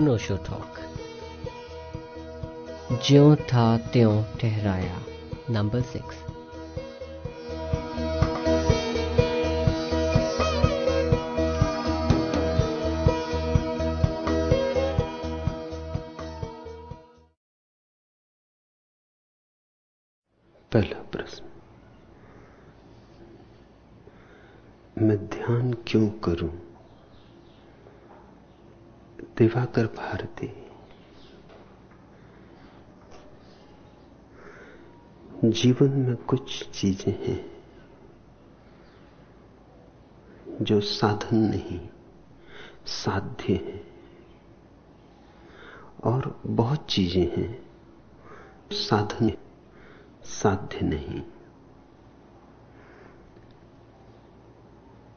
अनोशो talk ज्यो था त्यों ठहराया नंबर सिक्स पहला प्रश्न। मैं ध्यान क्यों करूँ? दिवाकर भारती। जीवन में कुछ चीज़ें हैं जो साधन नहीं, साध्य हैं। और बहुत चीज़ें हैं साधन, साध्य नहीं।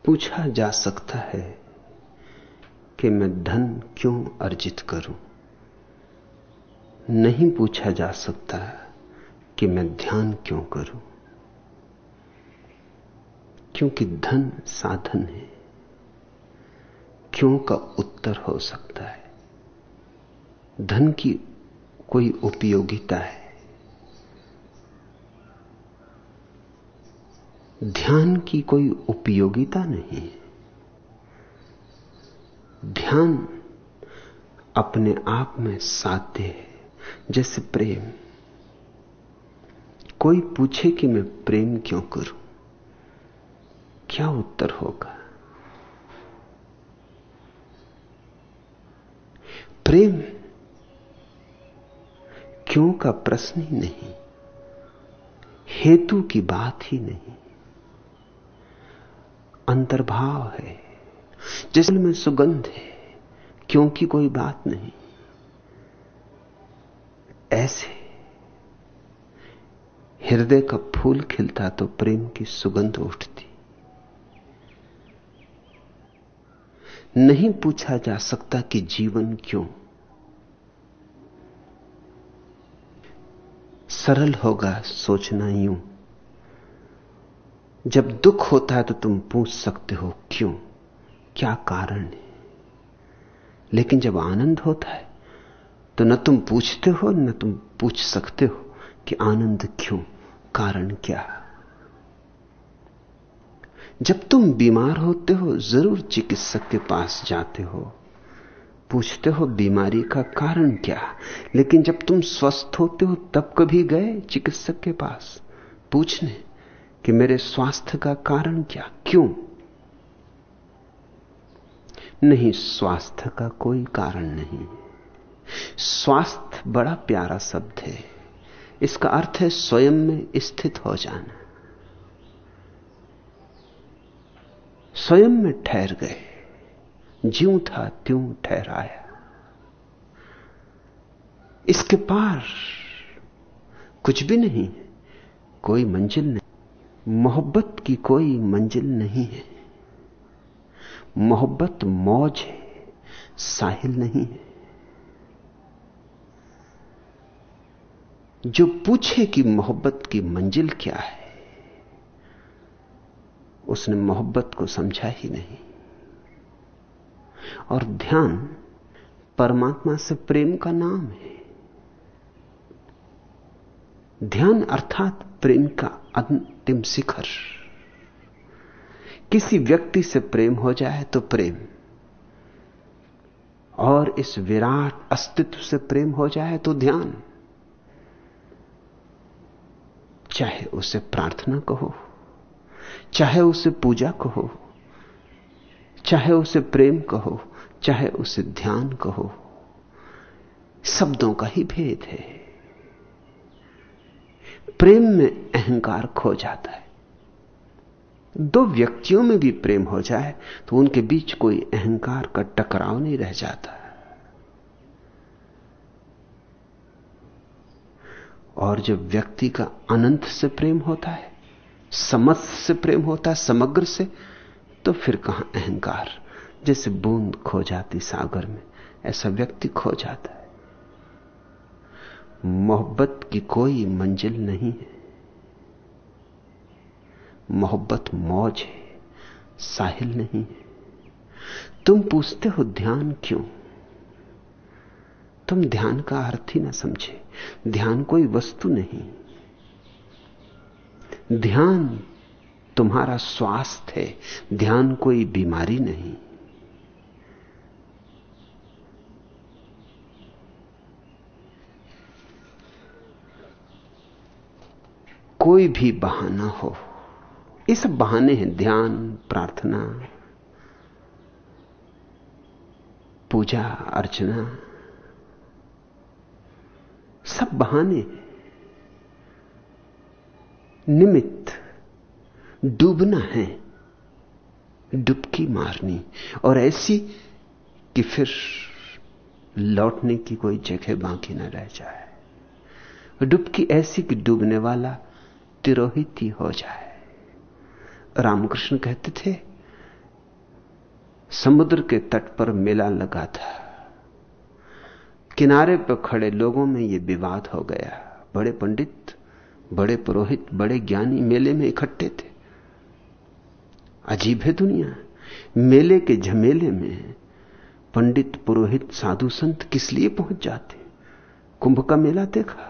पूछा जा सकता है कि मैं धन क्यों अर्जित करूँ? नहीं पूछा जा सकता कि मैं ध्यान क्यों करूँ। क्योंकि धन साधन है। क्यों का उत्तर हो सकता है? धन की कोई उपयोगिता है? ध्यान की कोई उपयोगिता नहीं ध्यान अपने आप में साध्य है। जैसे प्रेम। कोई पूछे कि मैं प्रेम क्यों करूँ? क्या उत्तर होगा? प्रेम क्यों का प्रश्न ही नहीं। हेतु की बात ही नहीं। अंतर्भाव है। जिसमें में सुगंध है, क्योंकि कोई बात नहीं। ऐसे हृदय का फूल खिलता तो प्रेम की सुगंध उठती। नहीं पूछा जा सकता कि जीवन क्यों। सरल होगा सोचना यूँ। जब दुख होता है तो तुम पूछ सकते हो क्यों। क्या कारण है? लेकिन जब आनंद होता है तो न तुम पूछते हो, न तुम पूछ सकते हो कि आनंद क्यों, कारण क्या जब तुम बीमार होते हो, ज़रूर चिकित्सक के पास जाते हो। पूछते हो, बीमारी का कारण क्या लेकिन जब तुम स्वस्थ होते हो, तब कभी गए चिकित्सक के पास? पूछने कि मेरे स्वास्थ्य का कारण क्या? क्यों? नहीं, स्वास्थ्य का कोई कारण नहीं। स्वास्थ्य बड़ा प्यारा शब्द है। इसका अर्थ है स्वयं में स्थित हो जाना। स्वयं में ठहर गए। ज्यों था त्यों ठहराया। इसके पार कुछ भी नहीं कोई मंजिल नहीं। मोहब्बत की कोई मंजिल नहीं है। मोहब्बत मौज है, साहिल नहीं है। जो पूछे कि मोहब्बत की मंजिल क्या है, उसने मोहब्बत को समझा ही नहीं। और ध्यान परमात्मा से प्रेम का नाम है। ध्यान अर्थात प्रेम का अंतिम शिखर। किसी व्यक्ति से प्रेम हो जाए तो प्रेम। और इस विराट अस्तित्व से प्रेम हो जाए तो ध्यान। चाहे उसे प्रार्थना कहो, चाहे उसे पूजा कहो, चाहे उसे प्रेम कहो, चाहे उसे ध्यान कहो, शब्दों का ही भेद है। प्रेम में अहंकार खो जाता है। दो व्यक्तियों में भी प्रेम हो जाए तो उनके बीच कोई अहंकार का टकराव नहीं रह जाता। और जब व्यक्ति का अनंत से प्रेम होता है, समस्त से प्रेम होता है, समग्र से तो फिर कहाँ अहंकार? जैसे बूंद खो जाती सागर में, ऐसा व्यक्ति खो जाता है। मोहब्बत की कोई मंजिल नहीं है। मोहब्बत मौज है, साहिल नहीं है। तुम पूछते हो ध्यान क्यों? तुम ध्यान का अर्थ ही ना समझे। ध्यान कोई वस्तु नहीं। ध्यान तुम्हारा स्वास्थ्य है, ध्यान कोई बीमारी नहीं। कोई भी बहाना हो ये सब बहाने हैं ध्यान, प्रार्थना, पूजा, अर्चना। सब बहाने निमित्त डूबना है, डुबकी मारनी। और ऐसी कि फिर लौटने की कोई जगह बाकी न रह जाए। डुबकी ऐसी कि डूबने वाला तिरोहित ही हो जाए। रामकृष्ण कहते थे, समुद्र के तट पर मेला लगा था। किनारे पर खड़े लोगों में यह विवाद हो गया। बड़े पंडित, बड़े पुरोहित, बड़े ज्ञानी मेले में इकट्ठे थे। अजीब है दुनिया। मेले के झमेले में पंडित, पुरोहित, साधु संत किस लिए पहुँच जाते? कुंभ का मेला देखा।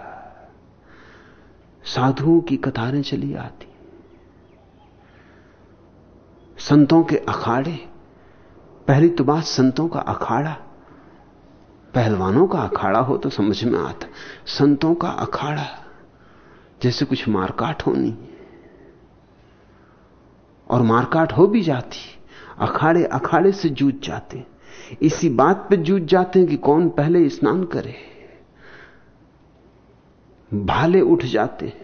साधुओं की कतारें चली आती। संतों के अखाड़े। पहली तो बात संतों का अखाड़ा। पहलवानों का अखाड़ा हो तो समझ में आता। संतों का अखाड़ा, जैसे कुछ मारकाट होनी। और मारकाट हो भी जाती, अखाड़े अखाड़े से जूझ जाते। इसी बात पे जूझ जाते हैं कि कौन पहले स्नान करे। भाले उठ जाते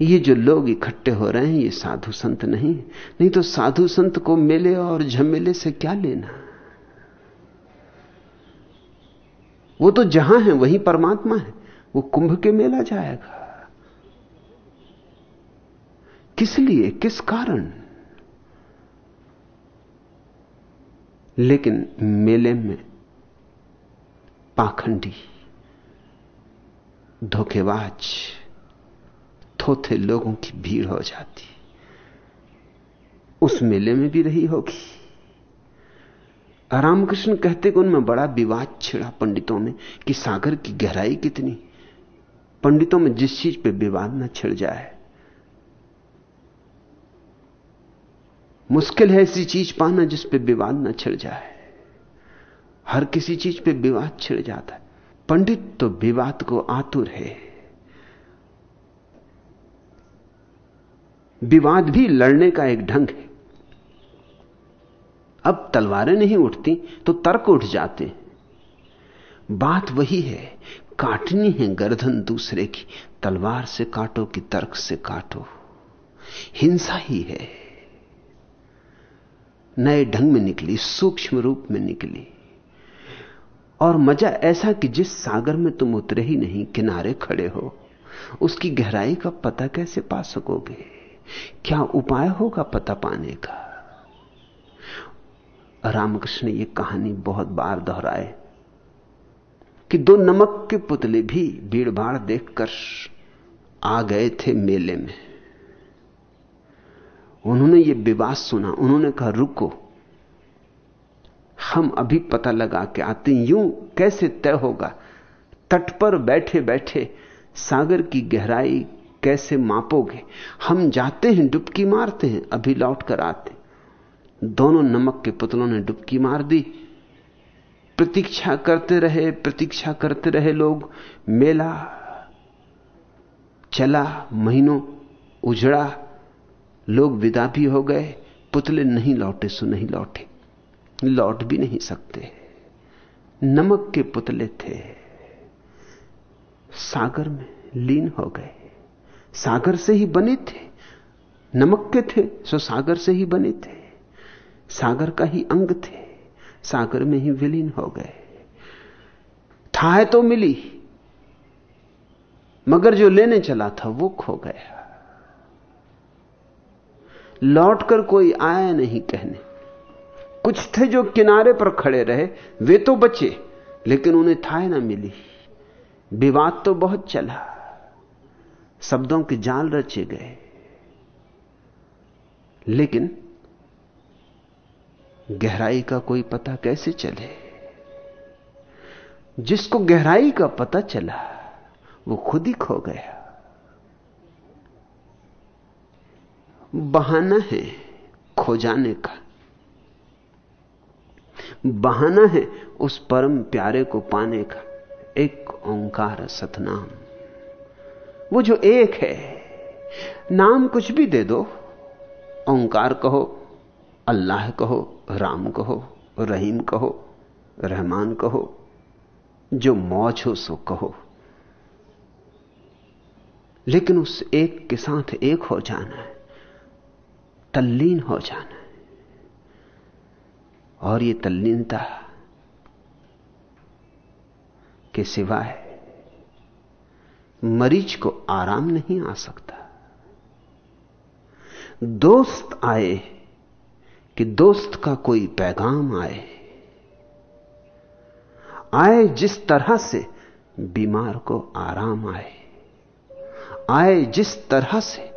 ये जो लोग इकट्ठे हो रहे हैं, ये साधु संत नहीं। नहीं तो साधु संत को मेले और झमेले से क्या लेना? वो तो जहाँ है, वहीं परमात्मा है। वो कुंभ के मेला जाएगा। किस लिए? किस कारण? लेकिन मेले में पाखंडी, धोखेबाज थोथे लोगों की भीड़ हो जाती उस मेले में भी रही होगी। रामकृष्ण कहते कि उनमें बड़ा विवाद छिड़ा पंडितों में कि सागर की गहराई कितनी। पंडितों में जिस चीज़ पे विवाद न छिड़ जाए। मुश्किल है ऐसी चीज़ पाना जिस पे विवाद न छिड़ जाए। हर किसी चीज़ पे विवाद छिड़ जाता है। पंडित तो विवाद को आतुर है। विवाद भी लड़ने का एक ढंग है। अब तलवारें नहीं उठती तो तर्क उठ जाते बात वही है, काटनी है गर्दन दूसरे की, तलवार से काटो कि तर्क से काटो। हिंसा ही है। नए ढंग में निकली, सूक्ष्म रूप में निकली। और मज़ा ऐसा कि जिस सागर में तुम उतरे ही नहीं, किनारे खड़े हो, उसकी गहराई का पता कैसे पा सकोगे? क्या उपाय होगा पता पाने का? रामकृष्ण ये कहानी बहुत बार दोहराए कि दो नमक के पुतले भी भीड़ भाड़ देखकर आ गए थे मेले में। उन्होंने ये विवाद सुना। उन्होंने कहा, रुको, हम अभी पता लगा के आते यूँ कैसे तय होगा? तट पर बैठे बैठे सागर की गहराई कैसे मापोगे? हम जाते हैं, डुबकी मारते हैं, अभी लौट कर आते दोनों नमक के पुतलों ने डुबकी मार दी। प्रतीक्षा करते रहे, प्रतीक्षा करते रहे लोग। मेला चला, महीनों उजड़ा। लोग विदा भी हो गए। पुतले नहीं लौटे, सो नहीं लौटे। लौट भी नहीं सकते। नमक के पुतले थे। सागर में लीन हो गए। सागर से ही बने थे। नमक के थे, सो सागर से ही बने थे। सागर का ही अंग थे, सागर में ही विलीन हो गए। थाह तो मिली, मगर जो लेने चला था वो खो गया। लौटकर कोई आया नहीं कहने। कुछ थे जो किनारे पर खड़े रहे, वे तो बचे, लेकिन उन्हें थाह ना मिली। विवाद तो बहुत चला। शब्दों के जाल रचे गए। लेकिन गहराई का कोई पता कैसे चले? जिसको गहराई का पता चला, वो खुद ही खो गया। बहाना है खो जाने का। बहाना है उस परम प्यारे को पाने का। एक ओंकार सतनाम। वो जो एक है, नाम कुछ भी दे दो। ओंकार कहो, अल्लाह कहो, राम कहो, रहीम कहो, रहमान कहो, जो मौज हो सो कहो। लेकिन उस एक के साथ एक हो जाना है, तल्लीन हो जाना है। और ये तल्लीनता के सिवाय मरीज़ को आराम नहीं आ सकता। दोस्त आए, कि दोस्त का कोई पैगाम आए। आए जिस तरह से बीमार को आराम आए। आए जिस तरह से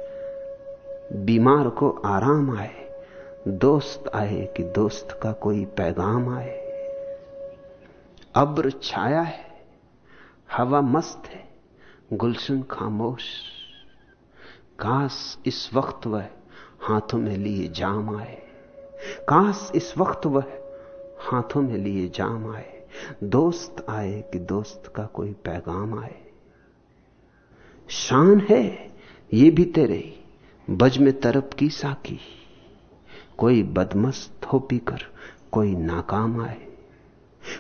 बीमार को आराम आए। दोस्त आए कि दोस्त का कोई पैगाम आए। अब्र छाया है, हवा मस्त है गुलशन खामोश। काश इस वक्त वह हाथों में लिए जाम आए। काश इस वक्त वह हाथों में लिए जाम आए। दोस्त आए कि दोस्त का कोई पैगाम आए। शान है ये भी तेरे बज में तरफ़ की साकी कोई बदमस्त हो पीकर कोई नाकाम आए।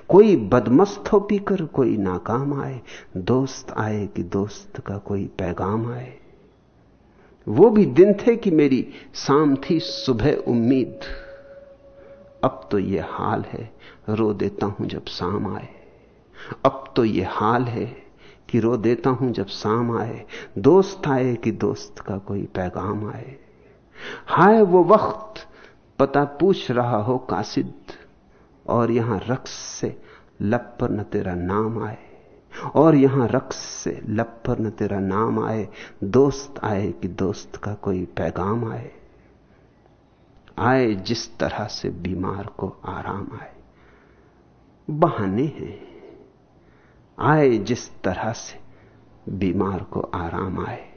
कोई बदमस्त हो पीकर कोई नाकाम आए, दोस्त आए कि दोस्त का कोई पैगाम आए। वो भी दिन थे कि मेरी शाम थी सुबह उम्मीद। अब तो ये हाल है, रो देता हूँ जब शाम आए। अब तो ये हाल है कि रो देता हूँ जब शाम आए, दोस्त आए कि दोस्त का कोई पैगाम आए। हाय वो वक्त, पता पूछ रहा हो कासिद। और यहाँ रक्स से लब पर न तेरा नाम आए, और यहाँ रक्स से लब पर न तेरा नाम आए, दोस्त आए कि दोस्त का कोई पैगाम आए। आए जिस तरह से बीमार को आराम आए, बहाने हैं। आए जिस तरह से बीमार को आराम आए।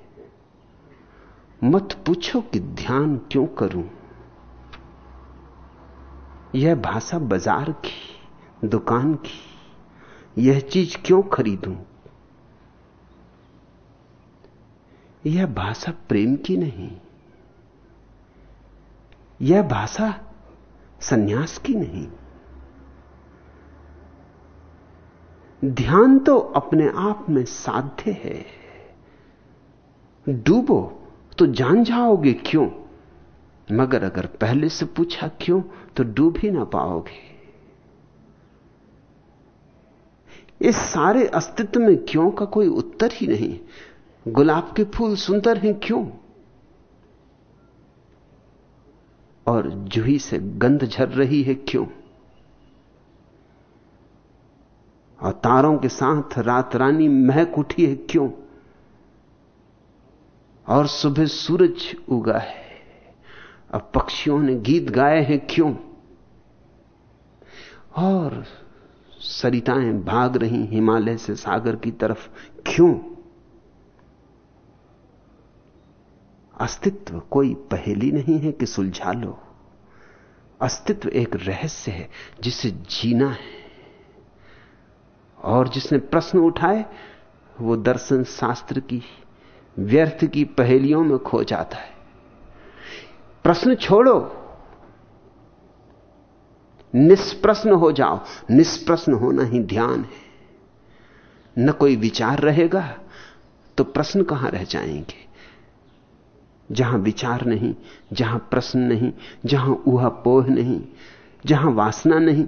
मत पूछो कि ध्यान क्यों करूँ यह भाषा बाज़ार की, दुकान की, यह चीज़ क्यों खरीदूं? यह भाषा प्रेम की नहीं, यह भाषा सन्यास की नहीं। ध्यान तो अपने आप में साध्य है। डूबो तो जान जाओगे क्यों? मगर अगर पहले से पूछा क्यों? तो डूब ही ना पाओगे। इस सारे अस्तित्व में क्यों का कोई उत्तर ही नहीं? गुलाब के फूल सुंदर हैं क्यों? और जूही से गंध झर रही है क्यों? और तारों के साथ रात रानी महक उठी है क्यों? और सुबह सूरज उगा है। अब पक्षियों ने गीत गाए हैं क्यों? और सरिताएँ भाग रही हिमालय से सागर की तरफ़ क्यों? अस्तित्व कोई पहेली नहीं है कि सुलझा लो अस्तित्व एक रहस्य है जिसे जीना है। और जिसने प्रश्न उठाए, वो दर्शन शास्त्र की व्यर्थ की पहेलियों में खो जाता है। प्रश्न छोड़ो। निष्प्रश्न हो जाओ। निष्प्रश्न होना ही ध्यान है। न कोई विचार रहेगा तो प्रश्न कहाँ रह जाएँगे? जहाँ विचार नहीं, जहाँ प्रश्न नहीं, जहाँ ऊहा पोह नहीं, जहाँ वासना नहीं,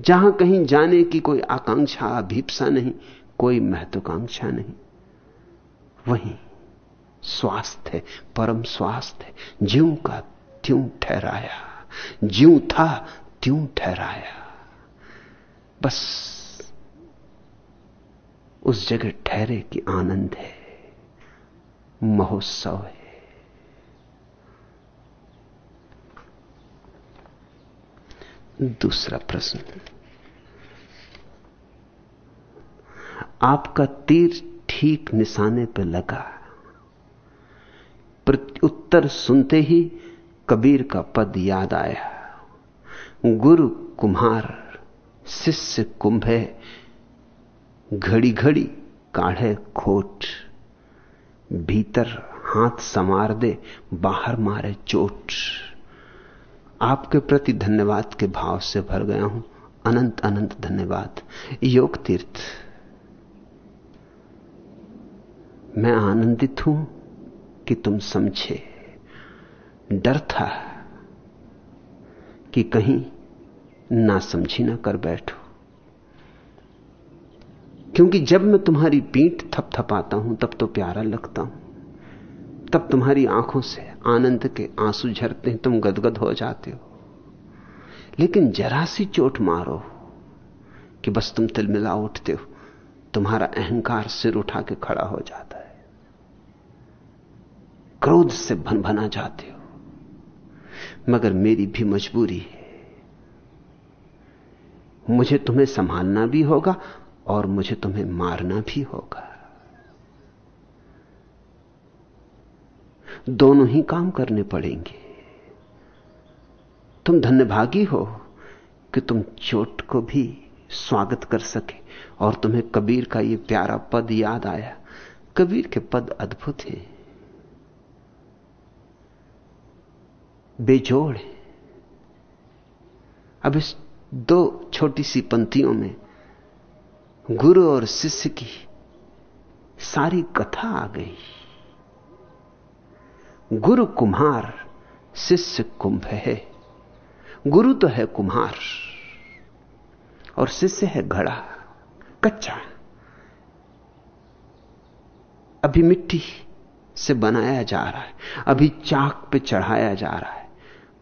जहाँ कहीं जाने की कोई आकांक्षा, अभीपसा नहीं, कोई महत्वाकांक्षा नहीं। वहीं स्वास्थ्य है, परम स्वास्थ्य है। ज्यों का त्यों ठहराया, ज्यों था त्यों ठहराया। बस उस जगह ठहरे कि आनंद है, महोत्सव है। दूसरा प्रश्न। आपका तीर ठीक निशाने पर लगा उत्तर सुनते ही कबीर का पद याद आया। गुरु कुम्हार शिष्य कुंभे घड़ी घड़ी काढ़े खोट, भीतर हाथ समार दे, बाहर मारे चोट। आपके प्रति धन्यवाद के भाव से भर गया हूँ। अनंत अनंत धन्यवाद। योग तीर्थ। मैं आनंदित हूँ। कि तुम समझे। डर था कि कहीं ना समझी ना कर बैठो। क्योंकि जब मैं तुम्हारी पीठ थपथपाता हूँ, तब तो प्यारा लगता हूँ। तब तुम्हारी आँखों से आनंद के आँसू झरते हैं, तुम गदगद हो जाते हो। लेकिन जरा सी चोट मारो कि बस तुम तिलमिला उठते हो, तुम्हारा अहंकार सिर उठा के खड़ा हो जाता क्रोध से भन भना जाते हो। मगर मेरी भी मजबूरी है। मुझे तुम्हें संभालना भी होगा और मुझे तुम्हें मारना भी होगा। दोनों ही काम करने पड़ेंगे। तुम धन्यभागी हो कि तुम चोट को भी स्वागत कर सके और तुम्हें कबीर का यह प्यारा पद याद आया। कबीर के पद अद्भुत हैं। बेजोड़ है। अब इस दो छोटी सी पंक्तियों में गुरु और शिष्य की सारी कथा आ गई। गुरु कुम्हार, शिष्य कुंभ है। गुरु तो है कुम्हार और शिष्य है घड़ा, कच्चा। अभी मिट्टी से बनाया जा रहा है, अभी चाक पे चढ़ाया जा रहा है।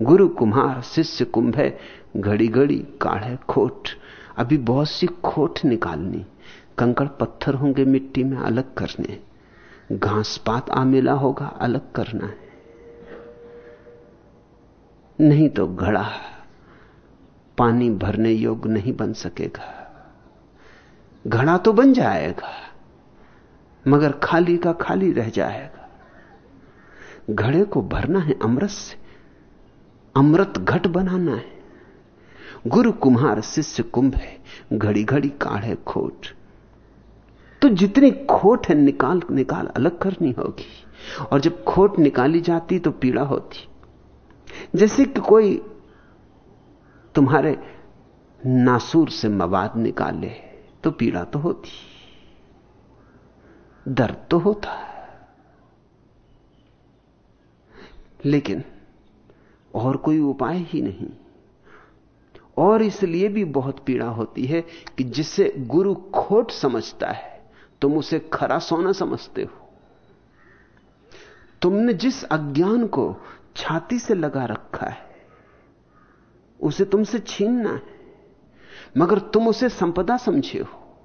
गुरु कुम्हार, शिष्य कुंभ है घड़ी घड़ी काढ़े, खोट। अभी बहुत सी खोट निकालनी। कंकड़ पत्थर होंगे मिट्टी में अलग करने। घास पात आमिला होगा, अलग करना है। नहीं तो घड़ा, पानी भरने योग्य नहीं बन सकेगा। घड़ा तो बन जाएगा, मगर खाली का खाली रह जाएगा। घड़े को भरना है अमृत से। अमृत घट बनाना है। गुरु कुम्हार शिष्य कुंभ है घड़ी घड़ी काढ़े खोट। तो जितनी खोट है, निकाल निकाल अलग करनी होगी। और जब खोट निकाली जाती तो पीड़ा होती। जैसे कि कोई तुम्हारे नासूर से मवाद निकाले तो पीड़ा तो होती। दर्द तो होता। है लेकिन और कोई उपाय ही नहीं। और इसलिए भी बहुत पीड़ा होती है कि जिसे गुरु खोट समझता है, तुम उसे खरा सोना समझते हो। तुमने जिस अज्ञान को छाती से लगा रखा है, उसे तुमसे छीनना है, मगर तुम उसे संपदा समझे हो।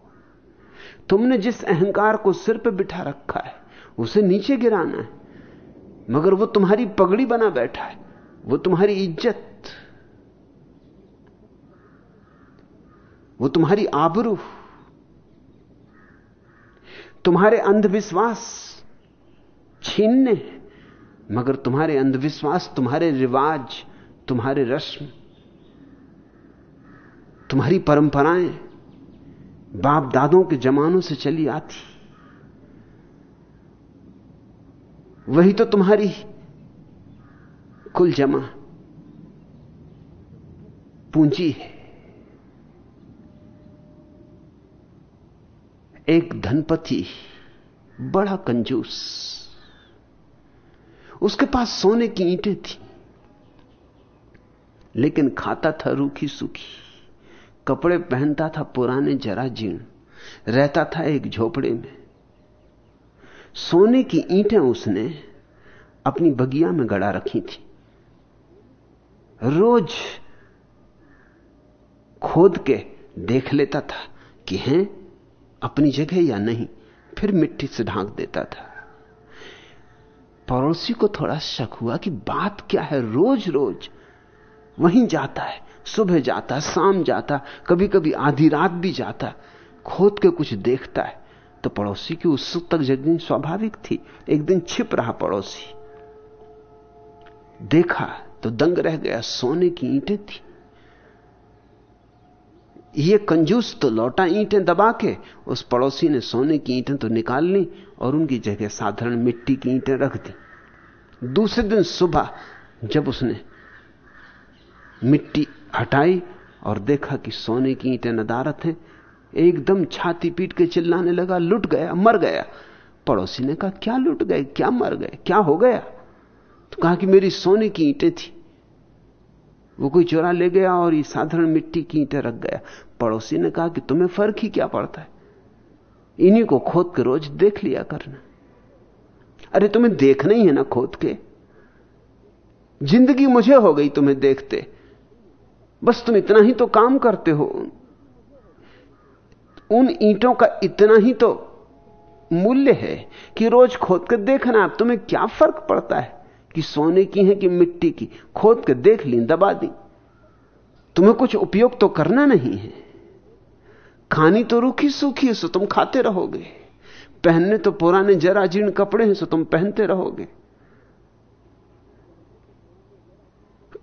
तुमने जिस अहंकार को सिर पर बिठा रखा है, उसे नीचे गिराना है, मगर वो तुम्हारी पगड़ी बना बैठा है। वो तुम्हारी इज़्ज़त, वो तुम्हारी आबरू, तुम्हारे अंधविश्वास छीनने, मगर तुम्हारे अंधविश्वास, तुम्हारे रिवाज, तुम्हारे रस्म, तुम्हारी परंपराएँ बाप दादों के जमानों से चली आती। वही तो तुम्हारी कुल जमा पूंजी है। एक धनपति, बड़ा कंजूस। उसके पास सोने की ईंटें थी, लेकिन खाता था रूखी सूखी। कपड़े पहनता था पुराने जरा जीर्ण, रहता था एक झोपड़े में। सोने की ईंटें उसने अपनी बगिया में गड़ा रखी थी। रोज खोद के देख लेता था कि हैं अपनी जगह या नहीं, फिर मिट्टी से ढांक देता था। पड़ोसी को थोड़ा शक हुआ कि बात क्या है। रोज रोज वहीं जाता है, सुबह जाता, शाम जाता कभी कभी आधी रात भी जाता, खोद के कुछ देखता है। तो पड़ोसी की उत्सुकता जगनी स्वाभाविक थी, एक दिन छिप रहा पड़ोसी। देखा तो दंग रह गया, सोने की ईंटें थी। ये कंजूस तो लौटा ईंटें दबा के, उस पड़ोसी ने सोने की ईंटें तो निकाल ली और उनकी जगह साधारण मिट्टी की ईंटें रख दी। दूसरे दिन सुबह जब उसने मिट्टी हटाई और देखा कि सोने की ईंटें नदारत हैं, एकदम छाती पीट के चिल्लाने लगा, लुट गया, मर गया। पड़ोसी ने कहा, क्या लुट गए? क्या मर गए? क्या हो गया? तो कहा कि मेरी सोने की ईंटें थी। वो कोई चोरा ले गया और ये साधारण मिट्टी की ईंटें रख गया। पड़ोसी ने कहा कि तुम्हें फ़र्क ही क्या पड़ता है? इन्हीं को खोद के रोज देख लिया करना। अरे तुम्हें देखना ही है ना खोद के। ज़िंदगी मुझे हो गई तुम्हें देखते। बस तुम इतना ही तो काम करते हो। उन ईंटों का इतना ही तो मूल्य है कि रोज खोद कर देखना। तुम्हें क्या फ़र्क पड़ता है? कि सोने की है कि मिट्टी की? खोद के देख ली, दबा दी। तुम्हें कुछ उपयोग तो करना नहीं है। खानी तो रूखी सूखी है, सो तुम खाते रहोगे। पहनने तो पुराने जरा जीर्ण कपड़े हैं, सो तुम पहनते रहोगे।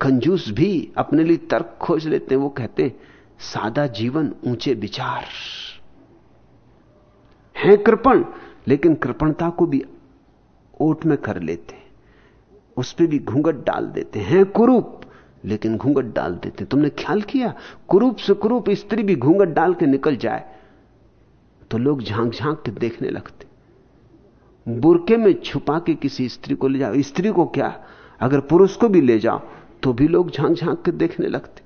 कंजूस भी अपने लिए तर्क खोज लेते हैं, वो कहते हैं, सादा जीवन, ऊँचे विचार। है कृपण, लेकिन कृपणता को भी ओट में कर लेते उस पर भी घूंघट डाल देते हैं कुरूप। लेकिन घूंघट डाल देते, तुमने ख्याल किया? कुरूप से कुरूप स्त्री भी घूंघट डाल के निकल जाए। तो लोग झाँक झाँक के देखने लगते। बुरके में छुपा के किसी स्त्री को ले जाओ। स्त्री को क्या? अगर पुरुष को भी ले जाओ तो भी लोग झाँक झाँक के देखने लगते।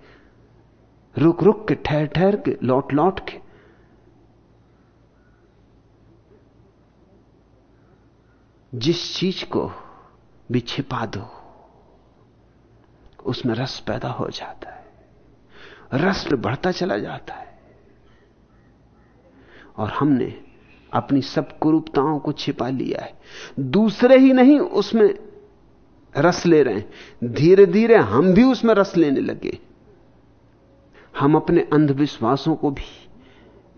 रुक रुक के ठहर ठहर के लौट लौट के। जिस चीज़ को भी छिपा दो। उसमें रस पैदा हो जाता है। रस बढ़ता चला जाता है। और हमने अपनी सब कुरूपताओं को छिपा लिया है। दूसरे ही नहीं, उसमें रस ले रहे हैं। धीरे धीरे हम भी उसमें रस लेने लगे। हम अपने अंधविश्वासों को भी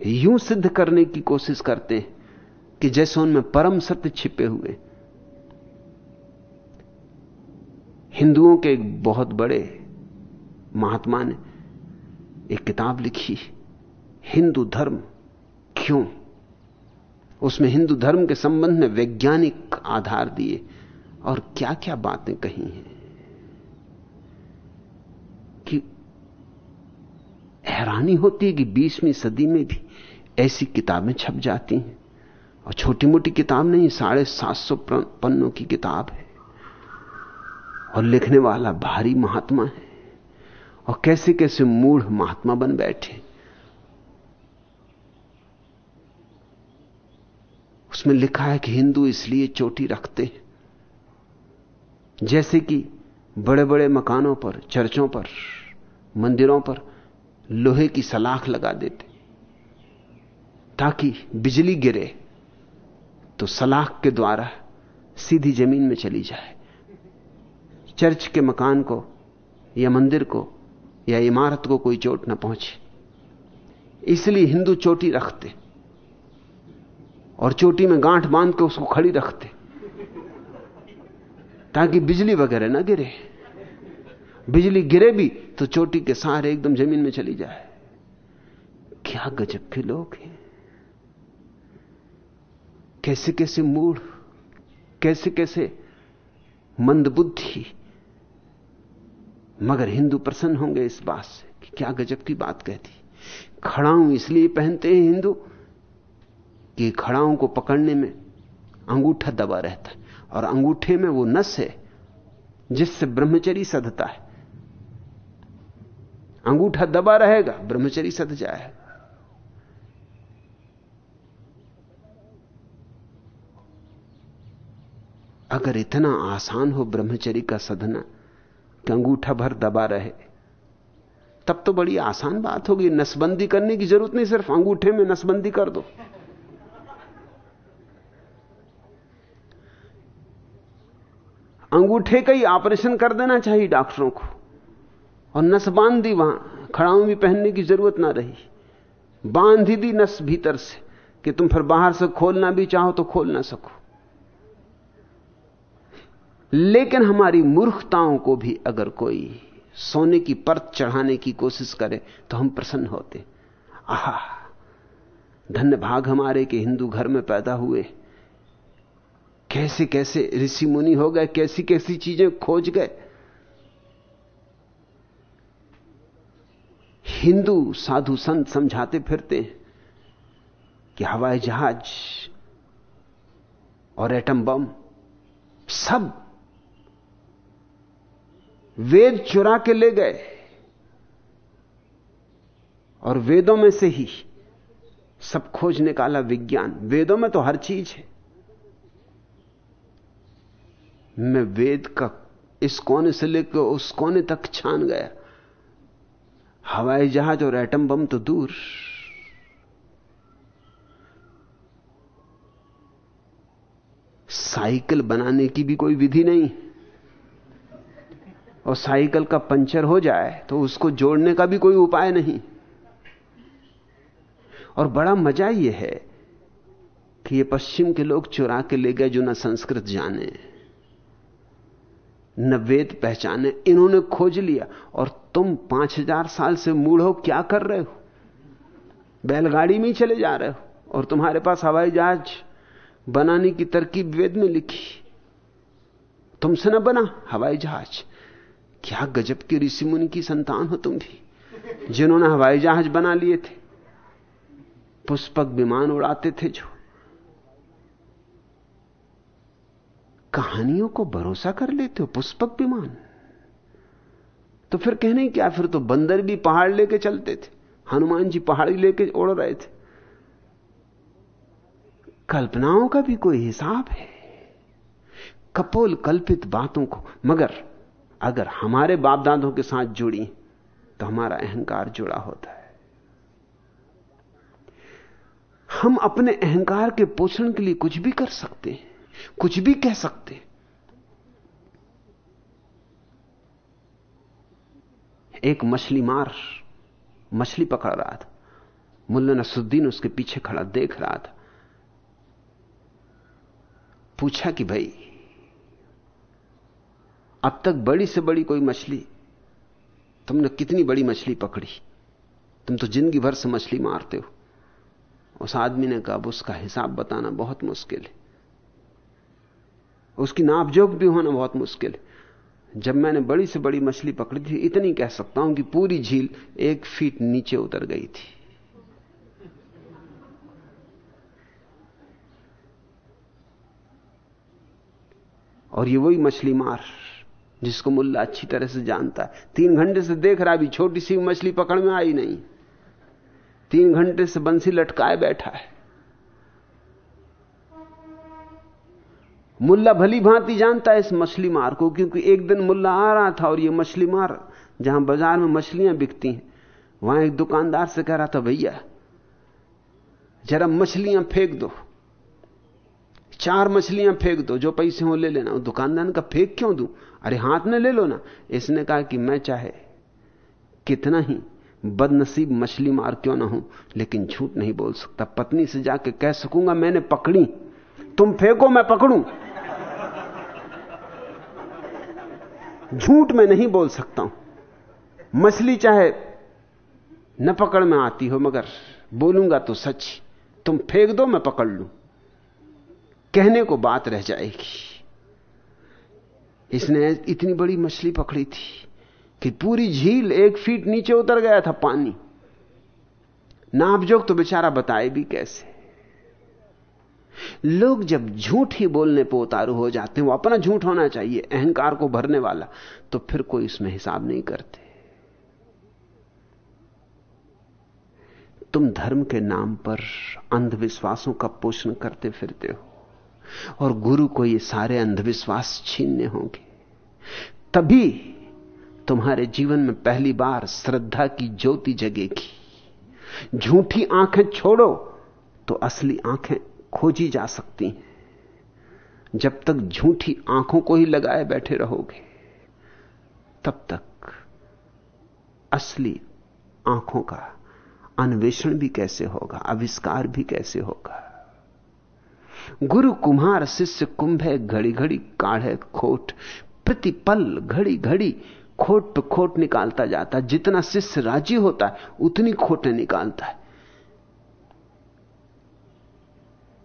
यूँ सिद्ध करने की कोशिश करते हैं कि जैसे उनमें परम सत्य छिपे हुए हिंदुओं के एक बहुत बड़े महात्मा ने एक किताब लिखी, हिंदू धर्म क्यों? उसमें हिंदू धर्म के संबंध में वैज्ञानिक आधार दिए और क्या क्या बातें कही हैं कि हैरानी होती है कि बीसवीं सदी में भी ऐसी किताबें छप जाती हैं और छोटी मोटी किताब नहीं, साढ़े सात सौ पन्नों की किताब है। और लिखने वाला भारी महात्मा है। और कैसे कैसे मूढ़ महात्मा बन बैठे। उसमें लिखा है कि हिंदू इसलिए चोटी रखते हैं। जैसे कि बड़े बड़े मकानों पर, चर्चों पर, मंदिरों पर लोहे की सलाख लगा देते। ताकि बिजली गिरे तो सलाख के द्वारा सीधी ज़मीन में चली जाए। चर्च के मकान को, या मंदिर को, या इमारत को कोई चोट ना पहुँचे। इसलिए हिंदू चोटी रखते और चोटी में गांठ बाँध के उसको खड़ी रखते, ताकि बिजली वगैरह ना गिरे। बिजली गिरे भी तो चोटी के सहारे एकदम ज़मीन में चली जाए। क्या गजब के लोग हैं। कैसे कैसे मूड कैसे कैसे मंदबुद्धि मगर हिंदू प्रसन्न होंगे इस बात से कि क्या गजब की बात कहती खड़ाऊ इसलिए पहनते हैं हिंदू कि खड़ाओं को पकड़ने में अंगूठा दबा रहता है और अंगूठे में वो नस है जिससे ब्रह्मचरी सधता है। अंगूठा दबा रहेगा, ब्रह्मचरी सध जाएगा। अगर इतना आसान हो ब्रह्मचरी का सधना कि अंगूठा भर दबा रहे। तब तो बड़ी आसान बात होगी, नसबंदी करने की ज़रूरत नहीं, सिर्फ़ अंगूठे में नसबंदी कर दो। अंगूठे का ही ऑपरेशन कर देना चाहिए डॉक्टरों को, और नस बाँध दी वहाँ, खड़ाऊ भी पहनने की ज़रूरत ना रही। बाँध ही दी नस भीतर से, कि तुम फिर बाहर से खोलना भी चाहो तो खोल ना सको। लेकिन हमारी मूर्खताओं को भी अगर कोई सोने की परत चढ़ाने की कोशिश करे तो हम प्रसन्न होते। आहा, धन्य भाग हमारे के हिंदू घर में पैदा हुए। कैसे कैसे ऋषि मुनि हो गए कैसी कैसी चीज़ें खोज गए। हिंदू साधु संत समझाते फिरते कि हवाई जहाज़ और एटम बम सब वेद चुरा के ले गए। और वेदों में से ही सब खोज निकाला विज्ञान। वेदों में तो हर चीज़ है। मैं वेद का इस कोने से लेकर उस कोने तक छान गया। हवाई जहाज़ और एटम बम तो दूर। साइकिल बनाने की भी कोई विधि नहीं। और साइकिल का पंचर हो जाए तो उसको जोड़ने का भी कोई उपाय नहीं। और बड़ा मज़ा यह है कि ये पश्चिम के लोग चुरा के ले गए जो ना संस्कृत जाने, न वेद पहचाने। इन्होंने खोज लिया, और तुम पाँच हज़ार साल से मूड हो, क्या कर रहे हो? बैलगाड़ी में ही चले जा रहे हो, और तुम्हारे पास हवाई जहाज़ बनाने की तरकीब वेद में लिखी। तुमसे ना बना हवाई जहाज़। क्या गजब के ऋषि मुनि की संतान हो तुम भी? जिन्होंने हवाई जहाज़ बना लिए थे, पुष्पक विमान उड़ाते थे जो। कहानियों को भरोसा कर लेते हो, पुष्पक विमान? तो फिर कहने क्या, फिर तो बंदर भी पहाड़ लेके चलते थे, हनुमान जी पहाड़ी लेके उड़ रहे थे। कल्पनाओं का भी कोई हिसाब है? कपोल कल्पित बातों को, मगर अगर हमारे बाप दादों के साथ जुड़ी तो हमारा अहंकार जुड़ा होता है। हम अपने अहंकार के पोषण के लिए कुछ भी कर सकते हैं, कुछ भी कह सकते हैं। एक मछली मार, मछली पकड़ रहा था। मुल्ला नसुद्दीन उसके पीछे खड़ा देख रहा था। पूछा कि भाई अब तक बड़ी से बड़ी कोई मछली, तुमने कितनी बड़ी मछली पकड़ी? तुम तो ज़िंदगी भर से मछली मारते हो। उस आदमी ने कहा उसका हिसाब बताना बहुत मुश्किल है। उसकी नापजोक भी होना बहुत मुश्किल है। जब मैंने बड़ी से बड़ी मछली पकड़ी थी, इतनी कह सकता हूँ कि पूरी झील एक फीट नीचे उतर गई थी। और ये वही मछली मार जिसको मुल्ला अच्छी तरह से जानता है। तीन घंटे से देख रहा भी छोटी सी मछली पकड़ में आई नहीं। तीन घंटे से बंसी लटकाए बैठा है। मुल्ला भली भांति जानता है इस मछली मार को, क्योंकि एक दिन मुल्ला आ रहा था और ये मछली मार, जहाँ बाज़ार में मछलियाँ बिकती हैं, वहाँ एक दुकानदार से कह रहा था, भैया, जरा मछलियाँ फेंक दो। चार मछलियाँ फेंक दो, जो पैसे हो ले लेना। दुकानदार का फेंक क्यों दू? अरे, हाथ में ले लो ना। इसने कहा कि, मैं चाहे कितना ही बदनसीब मछली मार क्यों ना हूँ, लेकिन झूठ नहीं बोल सकता। पत्नी से जाके कह सकूँगा, मैंने पकड़ी। तुम फेंको, मैं पकड़ू। झूठ मैं नहीं बोल सकता हूँ। मछली चाहे न पकड़ में आती हो, मगर बोलूँगा तो सच। तुम फेंक दो, मैं पकड़ लूँ। कहने को बात रह जाएगी। इसने इतनी बड़ी मछली पकड़ी थी कि पूरी झील एक फीट नीचे उतर गया था पानी। नापजोक तो बेचारा बताए भी कैसे? लोग जब झूठ ही बोलने पर उतारू हो जाते हैं, वो अपना झूठ होना चाहिए, अहंकार को भरने वाला तो फिर कोई उसमें हिसाब नहीं करते। तुम धर्म के नाम पर अंधविश्वासों का पोषण करते फिरते हो। और गुरु को ये सारे अंधविश्वास छीनने होंगे। तभी तुम्हारे जीवन में पहली बार श्रद्धा की ज्योति जगेगी। झूठी आँखें छोड़ो तो असली आँखें खोजी जा सकती हैं। जब तक झूठी आँखों को ही लगाए बैठे रहोगे, तब तक असली आँखों का अन्वेषण भी कैसे होगा, आविष्कार भी कैसे होगा? गुरु कुम्हार शिष्य कुंभ है घड़ी घड़ी काढ़े खोट। प्रतिपल घड़ी घड़ी खोट पे खोट निकालता जाता। है जितना शिष्य राज़ी होता है उतनी खोटें निकालता है।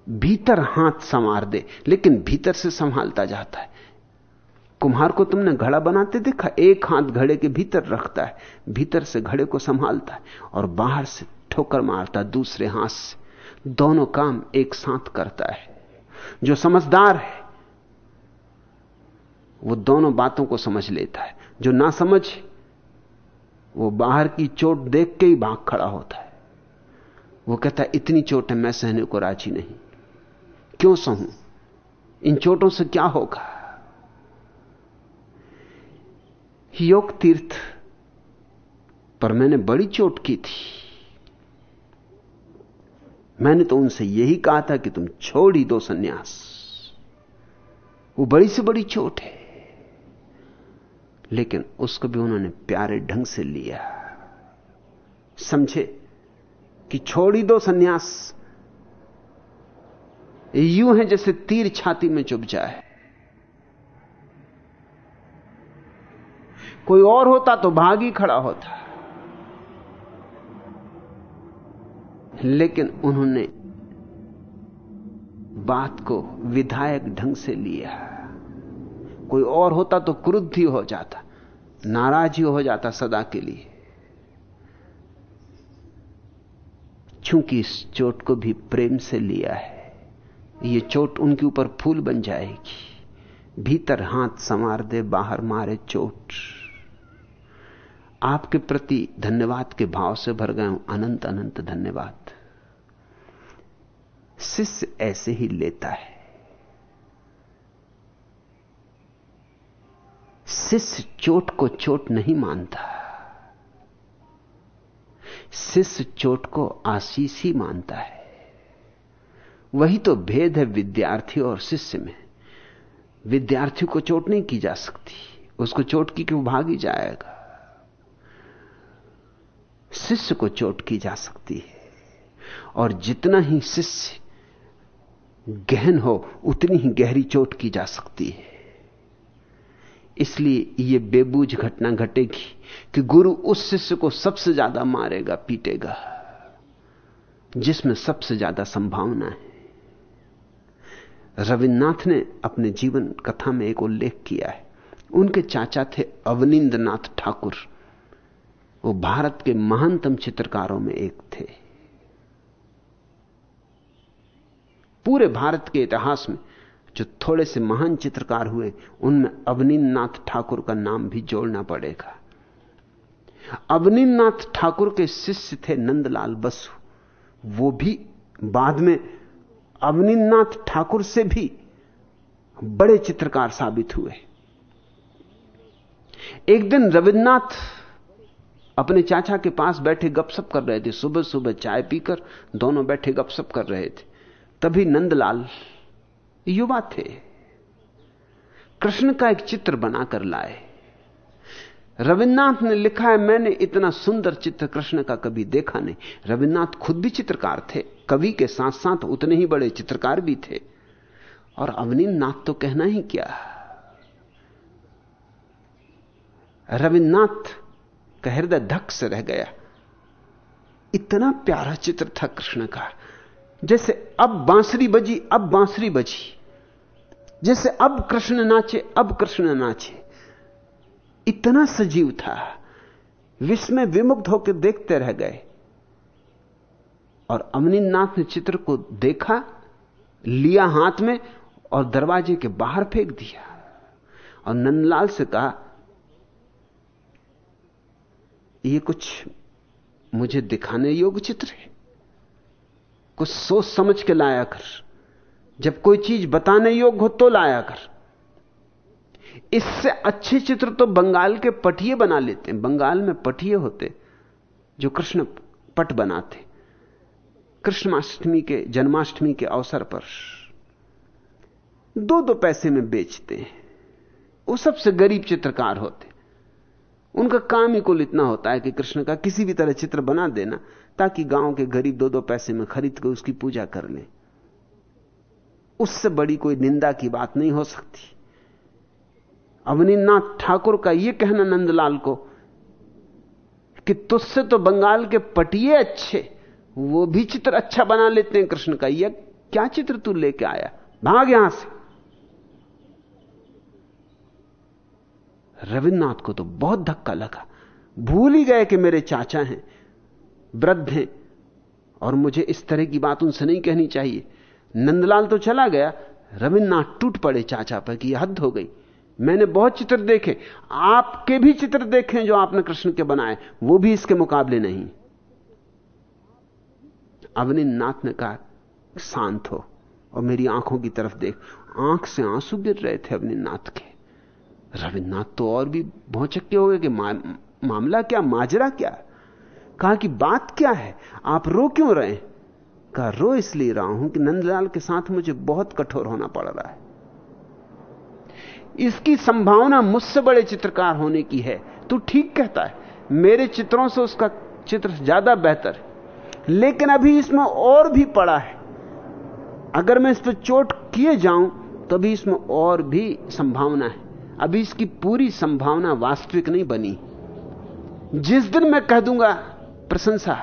भीतर हाथ संवार दे, लेकिन भीतर से संभालता जाता है। कुम्हार को तुमने घड़ा बनाते देखा? एक हाथ घड़े के भीतर रखता है, भीतर से घड़े को संभालता है और बाहर से ठोकर मारता दूसरे हाथ से। दोनों काम एक साथ करता है। जो समझदार है, वो दोनों बातों को समझ लेता है। जो ना समझ, वो बाहर की चोट देख के ही भाग खड़ा होता है। वो कहता है, इतनी चोट है, मैं सहने को राज़ी नहीं। क्यों सहूं? इन चोटों से क्या होगा? योग तीर्थ पर मैंने बड़ी चोट की थी। मैंने तो उनसे यही कहा था कि तुम छोड़ ही दो सन्यास। वो बड़ी से बड़ी चोट है। लेकिन उसको भी उन्होंने प्यारे ढंग से लिया। समझे कि छोड़ ही दो सन्यास। यूँ है जैसे तीर छाती में चुभ जाए। कोई और होता तो भाग ही खड़ा होता। लेकिन उन्होंने बात को विधायक ढंग से लिया। कोई और होता तो क्रुद्ध ही हो जाता, नाराज़ ही हो जाता सदा के लिए। चूँकि इस चोट को भी प्रेम से लिया है, ये चोट उनके ऊपर फूल बन जाएगी। भीतर हाथ संवार दे, बाहर मारे चोट। आपके प्रति धन्यवाद के भाव से भर गए अनंत अनंत धन्यवाद। शिष्य ऐसे ही लेता है। शिष्य चोट को चोट नहीं मानता। शिष्य चोट को आशीष ही मानता है। वही तो भेद है विद्यार्थी और शिष्य में। विद्यार्थी को चोट नहीं की जा सकती। उसको चोट की क्यों भाग जाएगा? शिष्य को चोट की जा सकती है। और जितना ही शिष्य गहन हो, उतनी ही गहरी चोट की जा सकती है। इसलिए यह बेबूझ घटना घटेगी कि गुरु उस शिष्य को सबसे ज़्यादा मारेगा, पीटेगा, जिसमें सबसे ज़्यादा संभावना है। रविन्द्रनाथ ने अपने जीवन कथा में एक उल्लेख किया है। उनके चाचा थे अवनिंद्रनाथ ठाकुर। वो भारत के महानतम चित्रकारों में एक थे। पूरे भारत के इतिहास में, जो थोड़े से महान चित्रकार हुए, उनमें अवनीनाथ ठाकुर का नाम भी जोड़ना पड़ेगा। अवनीनाथ ठाकुर के शिष्य थे नंदलाल बसु। वो भी बाद में अवनीनाथ ठाकुर से भी बड़े चित्रकार साबित हुए। एक दिन रविन्द्रनाथ अपने चाचा के पास बैठे गपशप कर रहे थे। सुबह सुबह चाय पीकर दोनों बैठे गपशप कर रहे थे। तभी नंदलाल युवा थे। कृष्ण का एक चित्र बनाकर लाए। रविन्द्रनाथ ने लिखा है, मैंने इतना सुंदर चित्र कृष्ण का कभी देखा नहीं। रविन्द्रनाथ खुद भी चित्रकार थे। कवि के साथ साथ उतने ही बड़े चित्रकार भी थे। और अवनीनाथ तो कहना ही क्या? रविन्द्रनाथ का हृदय धक से रह गया। इतना प्यारा चित्र था कृष्ण का। जैसे अब बांसुरी बजी, अब बांसुरी बजी। जैसे अब कृष्ण नाचे, अब कृष्ण नाचे। इतना सजीव था। विस्मय विमुग्ध होकर देखते रह गए। और अमनीनाथ ने चित्र को देखा, लिया हाथ में और दरवाजे के बाहर फेंक दिया। और नंदलाल से कहा, ये कुछ मुझे दिखाने योग्य चित्र है। कुछ सोच समझ के लाया कर। जब कोई चीज़ बताने योग्य हो तो लाया कर। इससे अच्छे चित्र तो बंगाल के पटिए बना लेते हैं। बंगाल में पटिए होते जो कृष्ण पट बनाते। कृष्णाष्टमी के, जन्माष्टमी के अवसर पर दो दो पैसे में बेचते हैं। वो सबसे गरीब चित्रकार होते। उनका काम ही कुल इतना होता है कि कृष्ण का किसी भी तरह चित्र बना देना। ताकि गाँव के गरीब दो दो पैसे में खरीद कर उसकी पूजा कर लें। उससे बड़ी कोई निंदा की बात नहीं हो सकती। अवनीनाथ ठाकुर का यह कहना नंदलाल को कि तुझसे तो बंगाल के पटिए अच्छे, वो भी चित्र अच्छा बना लेते हैं कृष्ण का। यह क्या चित्र तू लेके आया? भाग यहाँ से। रविन्द्रनाथ को तो बहुत धक्का लगा। भूल ही गए कि मेरे चाचा हैं। वृद्ध हैं। और मुझे इस तरह की बात उनसे नहीं कहनी चाहिए। नंदलाल तो चला गया। रविन्द्रनाथ टूट पड़े चाचा पर कि हद हो गई। मैंने बहुत चित्र देखे। आपके भी चित्र देखे जो आपने कृष्ण के बनाए। वो भी इसके मुकाबले नहीं। अवनीनाथ ने कहा शांत हो और मेरी आँखों की तरफ़ देख। आँख से आँसू गिर रहे थे अवनीनाथ के। रविन्द्रनाथ तो और भी भौचक्के हो गए कि मा, मामला क्या? माजरा क्या? कहा कि बात क्या है? आप रो क्यों रहे कहा, रो इसलिए रहा हूँ कि नंदलाल के साथ मुझे बहुत कठोर होना पड़ रहा है। इसकी संभावना मुझसे बड़े चित्रकार होने की है। तू ठीक कहता है। मेरे चित्रों से उसका चित्र ज़्यादा बेहतर है। लेकिन अभी इसमें और भी पड़ा है। अगर मैं इस पर चोट किए जाऊँ तो अभी इसमें और भी संभावना है। अभी इसकी पूरी संभावना वास्तविक नहीं बनी। जिस दिन मैं कह दूँगा प्रशंसा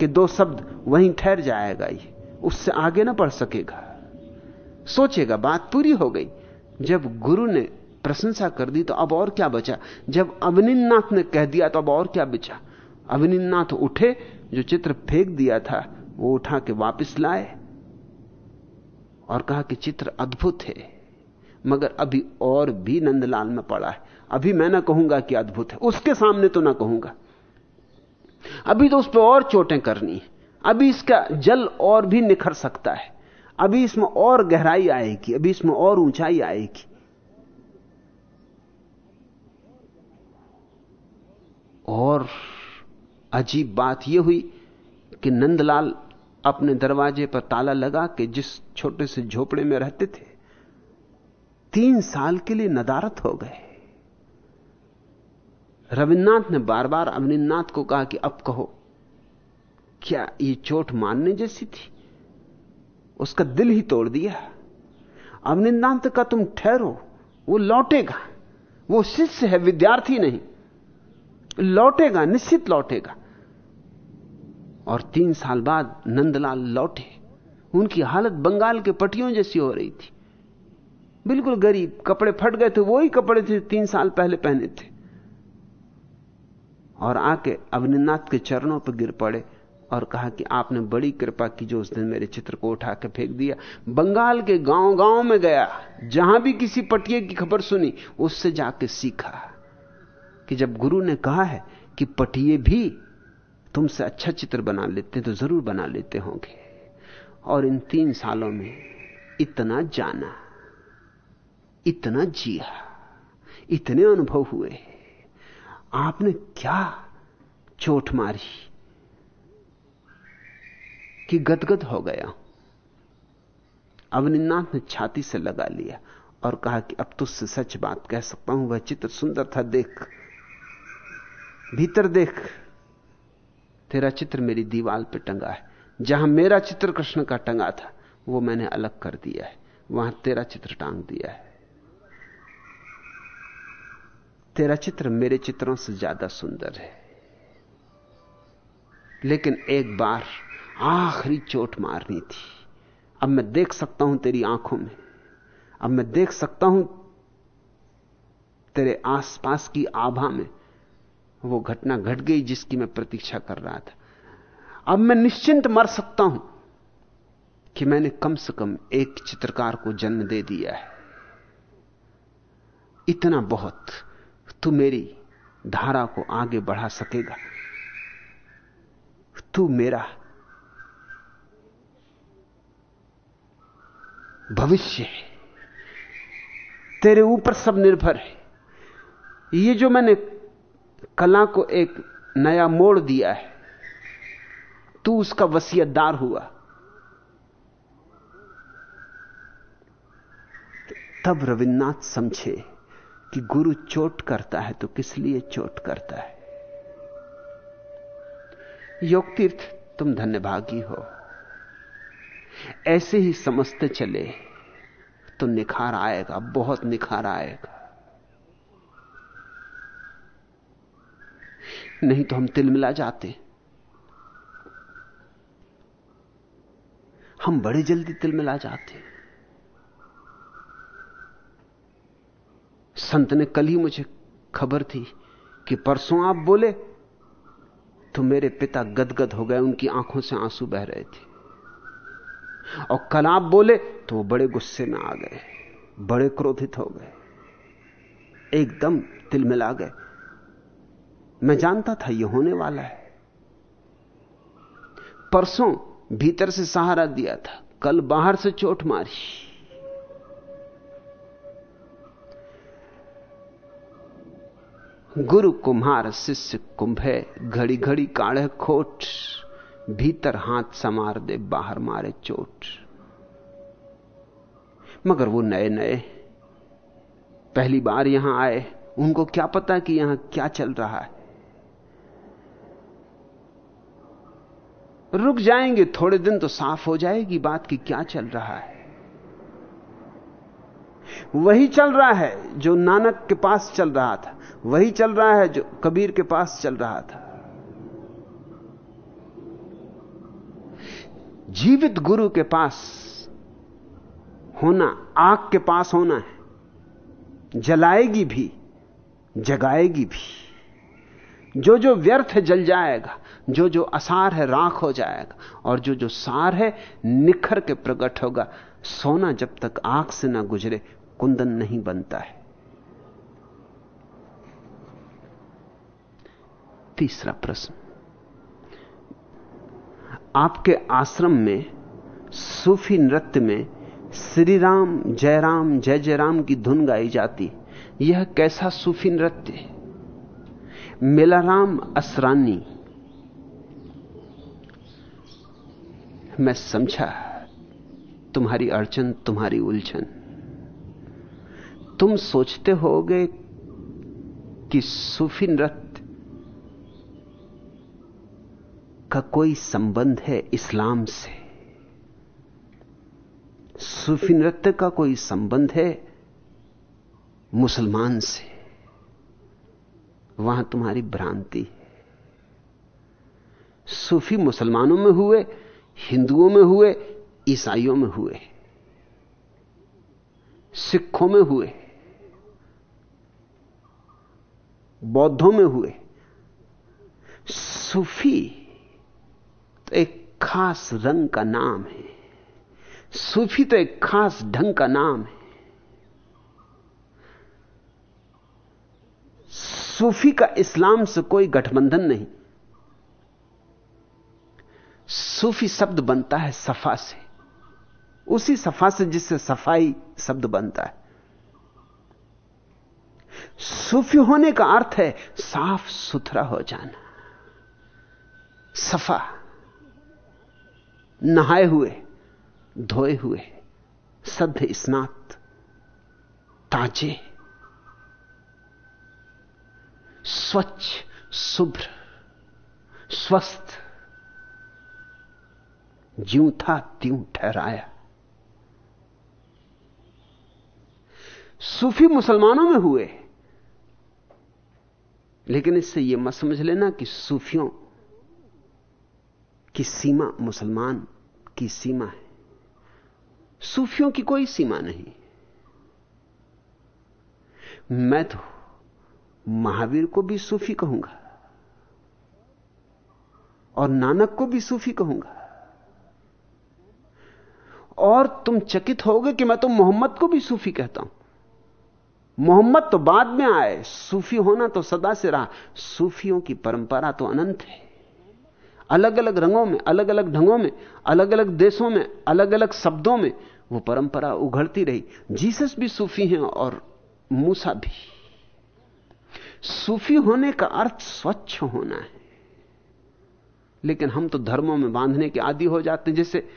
के दो शब्द वहीं ठहर जाएगा ये। उससे आगे ना बढ़ सकेगा। सोचेगा, बात पूरी हो गई। जब गुरु ने प्रशंसा कर दी तो अब और क्या बचा? जब अवनीनाथ ने कह दिया तो अब और क्या बचा? अवनीनाथ उठे, जो चित्र फेंक दिया था, वो उठा के वापस लाए और कहा कि चित्र अद्भुत है, मगर अभी और भी नंदलाल में पड़ा है। अभी मैं ना कहूँगा कि अद्भुत है। उसके सामने तो ना कहूँगा। अभी तो उस पर और चोटें करनी है। अभी इसका जल और भी निखर सकता है। अभी इसमें और गहराई आएगी, अभी इसमें और ऊंचाई आएगी। और अजीब बात यह हुई कि नंदलाल अपने दरवाजे पर ताला लगा के जिस छोटे से झोपड़े में रहते थे, तीन साल के लिए नदारत हो गए। रविन्द्रनाथ ने बार बार अवनीनाथ को कहा कि अब कहो, क्या ये चोट मानने जैसी थी? उसका दिल ही तोड़ दिया। अवनीनाथ का तुम ठहरो, वो लौटेगा। वो शिष्य है, विद्यार्थी नहीं। लौटेगा, निश्चित लौटेगा। और तीन साल बाद नंदलाल लौटे। उनकी हालत बंगाल के पटियों जैसी हो रही थी। बिल्कुल गरीब, कपड़े फट गए थे वही कपड़े थे तीन साल पहले पहने थे। और आके अवनीनाथ के चरणों पर गिर पड़े और कहा कि आपने बड़ी कृपा की जो उस दिन मेरे चित्र को उठा के फेंक दिया। बंगाल के गाँव गाँव में गया, जहाँ भी किसी पटिए की खबर सुनी, उससे जाके सीखा कि जब गुरु ने कहा है कि पटिए भी तुमसे अच्छा चित्र बना लेते तो ज़रूर बना लेते होंगे। और इन तीन सालों में इतना जाना, इतना जिया, इतने अनुभव हुए। आपने क्या चोट मारी कि गदगद हो गया? अवनीनाथ ने छाती से लगा लिया और कहा कि अब तुझसे सच बात कह सकता हूँ, वह चित्र सुंदर था, देख। भीतर देख, तेरा चित्र मेरी दीवाल पे टंगा है। जहाँ मेरा चित्र कृष्ण का टंगा था, वो मैंने अलग कर दिया है, वहाँ तेरा चित्र टांग दिया है। तेरा चित्र मेरे चित्रों से ज़्यादा सुंदर है। लेकिन एक बार आखिरी चोट मारनी थी। अब मैं देख सकता हूँ तेरी आँखों में। अब मैं देख सकता हूँ तेरे आसपास की आभा में वो घटना घट गई जिसकी मैं प्रतीक्षा कर रहा था। अब मैं निश्चिंत मर सकता हूँ कि मैंने कम से कम एक चित्रकार को जन्म दे दिया है। इतना बहुत तू मेरी धारा को आगे बढ़ा सकेगा। तू मेरा भविष्य है। तेरे ऊपर सब निर्भर है। ये जो मैंने कला को एक नया मोड़ दिया है, तू उसका वसीयतदार हुआ। तब रविन्द्रनाथ समझे कि गुरु चोट करता है तो किस लिए चोट करता है? योग तीर्थ तुम धन्यभागी हो। ऐसे ही समझते चले तो निखार आएगा, बहुत निखार आएगा। नहीं तो हम तिल मिला जाते। हम बड़े जल्दी तिल मिला जाते। संत ने कल ही मुझे खबर थी कि परसों आप बोले तो मेरे पिता गदगद हो गए, उनकी आँखों से आँसू बह रहे थे। और कल आप बोले तो वो बड़े गुस्से में आ गए, बड़े क्रोधित हो गए, एकदम तिलमिला गए। मैं जानता था ये होने वाला है। परसों भीतर से सहारा दिया था, कल बाहर से चोट मारी। गुरु कुम्हार शिष्य कुंभे घड़ी घड़ी काढ़े खोट, भीतर हाथ समार दे, बाहर मारे चोट। मगर वो नए नए पहली बार यहाँ आए, उनको क्या पता कि यहाँ क्या चल रहा है? रुक जाएँगे, थोड़े दिन तो साफ़ हो जाएगी बात कि क्या चल रहा है। वही चल रहा है जो नानक के पास चल रहा था। वही चल रहा है जो कबीर के पास चल रहा था। जीवित गुरु के पास होना, आग के पास होना है। जलाएगी भी, जगाएगी भी। जो जो व्यर्थ है जल जाएगा, जो जो असार है राख हो जाएगा, और जो जो सार है निखर के प्रकट होगा, सोना जब तक आँख से ना गुजरे कुंदन नहीं बनता है। तीसरा प्रश्न। आपके आश्रम में, सूफी नृत्य में श्री राम जयराम, जय जयराम की धुन गाई जाती। यह कैसा सूफी नृत्य है? मिलाराम असरानी। मैं समझा, तुम्हारी अड़चन, तुम्हारी उलझन। तुम सोचते होगे कि सूफी नृत्य का कोई संबंध है इस्लाम से? सूफी नृत्य का कोई संबंध है मुसलमान से? वहाँ तुम्हारी भ्रांति सूफी मुसलमानों में हुए, हिंदुओं में हुए, ईसाइयों में हुए, सिखों में हुए। बौद्धों में हुए। सूफी तो एक खास रंग का नाम है। सूफी तो एक खास ढंग का नाम है। सूफी का इस्लाम से कोई गठबंधन नहीं। सूफी शब्द बनता है सफ़ा से। उसी सफ़ा से जिससे सफ़ाई शब्द बनता है। सूफी होने का अर्थ है साफ़ सुथरा हो जाना। सफ़ा, नहाए हुए, धोए हुए सद्ध स्नात, ताजे, स्वच्छ, शुभ्र, स्वस्थ, ज्यों था त्यों ठहराया। सूफी मुसलमानों में हुए। लेकिन इससे यह मत समझ लेना कि सूफियों की सीमा मुसलमान की सीमा है। सूफियों की कोई सीमा नहीं। मैं तो महावीर को भी सूफी कहूँगा और नानक को भी सूफी कहूँगा। और तुम चकित होगे कि मैं तो मोहम्मद को भी सूफी कहता हूँ। मोहम्मद तो बाद में आए, सूफी होना तो सदा से रहा। सूफियों की परंपरा तो अनंत है। अलग अलग रंगों में अलग अलग ढंगों में अलग अलग देशों में अलग अलग शब्दों में वो परंपरा उघड़ती रही। जीसस भी सूफी हैं और मूसा भी। सूफी होने का अर्थ स्वच्छ होना है। लेकिन हम तो धर्मों में बांधने के आदि हो जाते हैं। जैसे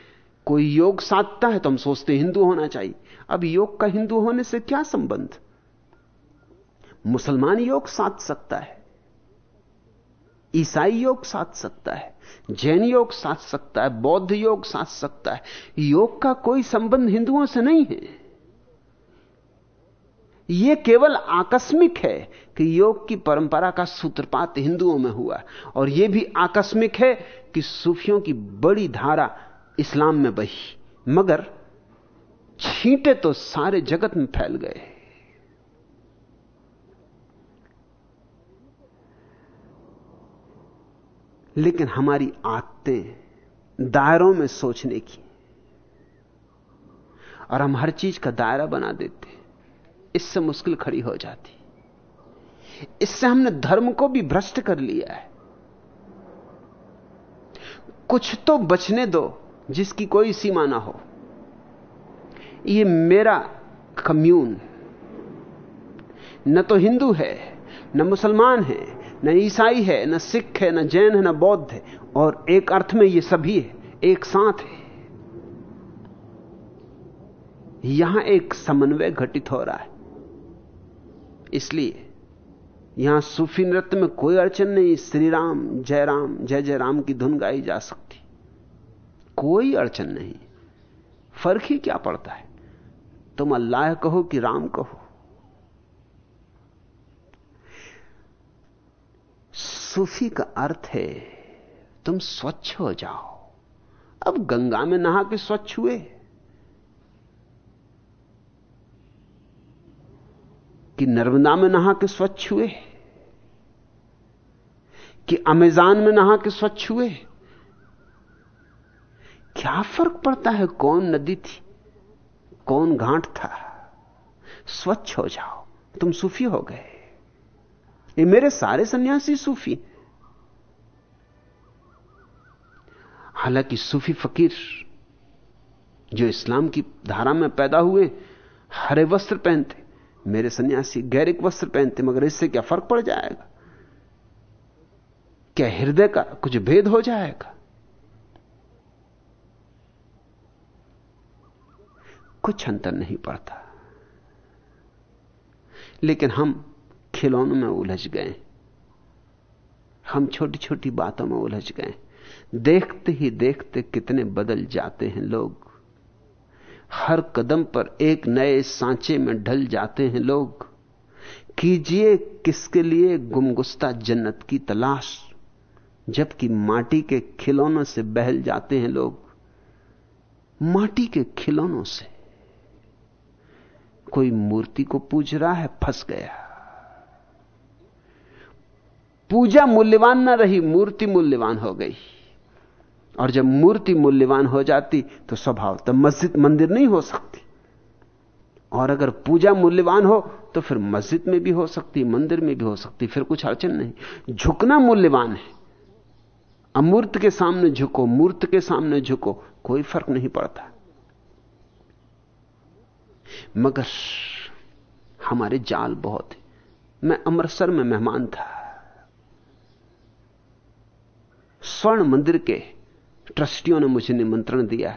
कोई योग साधता है तो हम सोचते हिंदू होना चाहिए। अब योग का हिंदू होने से क्या संबंध? मुसलमान योग साध सकता है, ईसाई योग साध सकता है, जैन योग साध सकता है, बौद्ध योग साध सकता है। योग का कोई संबंध हिंदुओं से नहीं है। यह केवल आकस्मिक है कि योग की परंपरा का सूत्रपात हिंदुओं में हुआ, और यह भी आकस्मिक है कि सूफियों की बड़ी धारा इस्लाम में बही, मगर छींटे तो सारे जगत में फैल गए। लेकिन हमारी आदतें दायरों में सोचने की। और हम हर चीज़ का दायरा बना देते इससे मुश्किल खड़ी हो जाती। इससे हमने धर्म को भी भ्रष्ट कर लिया है। कुछ तो बचने दो जिसकी कोई सीमा ना हो। ये मेरा कम्यून। न तो हिंदू है, न मुसलमान है न ईसाई है, न सिख है, न जैन है, न बौद्ध है। और एक अर्थ में ये सभी है, एक साथ है। यहाँ एक समन्वय घटित हो रहा है। इसलिए यहाँ सूफी नृत्य में कोई अड़चन नहीं श्री राम जय राम जय जय राम की धुन गाई जा सकती। कोई अड़चन नहीं। फ़र्क ही क्या पड़ता है? तुम अल्लाह कहो कि राम कहो। सूफी का अर्थ है, तुम स्वच्छ हो जाओ। अब गंगा में नहा के स्वच्छ हुए। कि नर्मदा में नहा के स्वच्छ हुए। कि अमेजान में नहा के स्वच्छ हुए। क्या फ़र्क पड़ता है कौन नदी थी, कौन घाट था? स्वच्छ हो जाओ, तुम सूफी हो गए। ये मेरे सारे सन्यासी सूफी। हालाँकि सूफी फकीर जो इस्लाम की धारा में पैदा हुए, हरे वस्त्र पहनते, मेरे सन्यासी गैरिक वस्त्र पहनते, मगर इससे क्या फ़र्क पड़ जाएगा? क्या हृदय का कुछ भेद हो जाएगा? कुछ अंतर नहीं पड़ता। लेकिन हम खिलौनों में उलझ गए। हम छोटी छोटी बातों में उलझ गए। देखते ही देखते कितने बदल जाते हैं लोग। हर कदम पर एक नए सांचे में ढल जाते हैं लोग। कीजिए किसके लिए गुमगुस्ता जन्नत की तलाश, जबकि माटी के खिलौनों से बहल जाते हैं लोग। माटी के खिलौनों से कोई मूर्ति को पूज रहा है, फंस गया। पूजा मूल्यवान ना रही, मूर्ति मूल्यवान हो गई। और जब मूर्ति मूल्यवान हो जाती तो स्वभाव तो मस्जिद मंदिर नहीं हो सकती। और अगर पूजा मूल्यवान हो तो फिर मस्जिद में भी हो सकती, मंदिर में भी हो सकती, फिर कुछ अड़चन नहीं। झुकना मूल्यवान है। अमूर्त के सामने झुको, मूर्त के सामने झुको, कोई फ़र्क नहीं पड़ता। मगर हमारे जाल बहुत है। मैं अमृतसर में मेहमान था। स्वर्ण मंदिर के ट्रस्टियों ने मुझे निमंत्रण दिया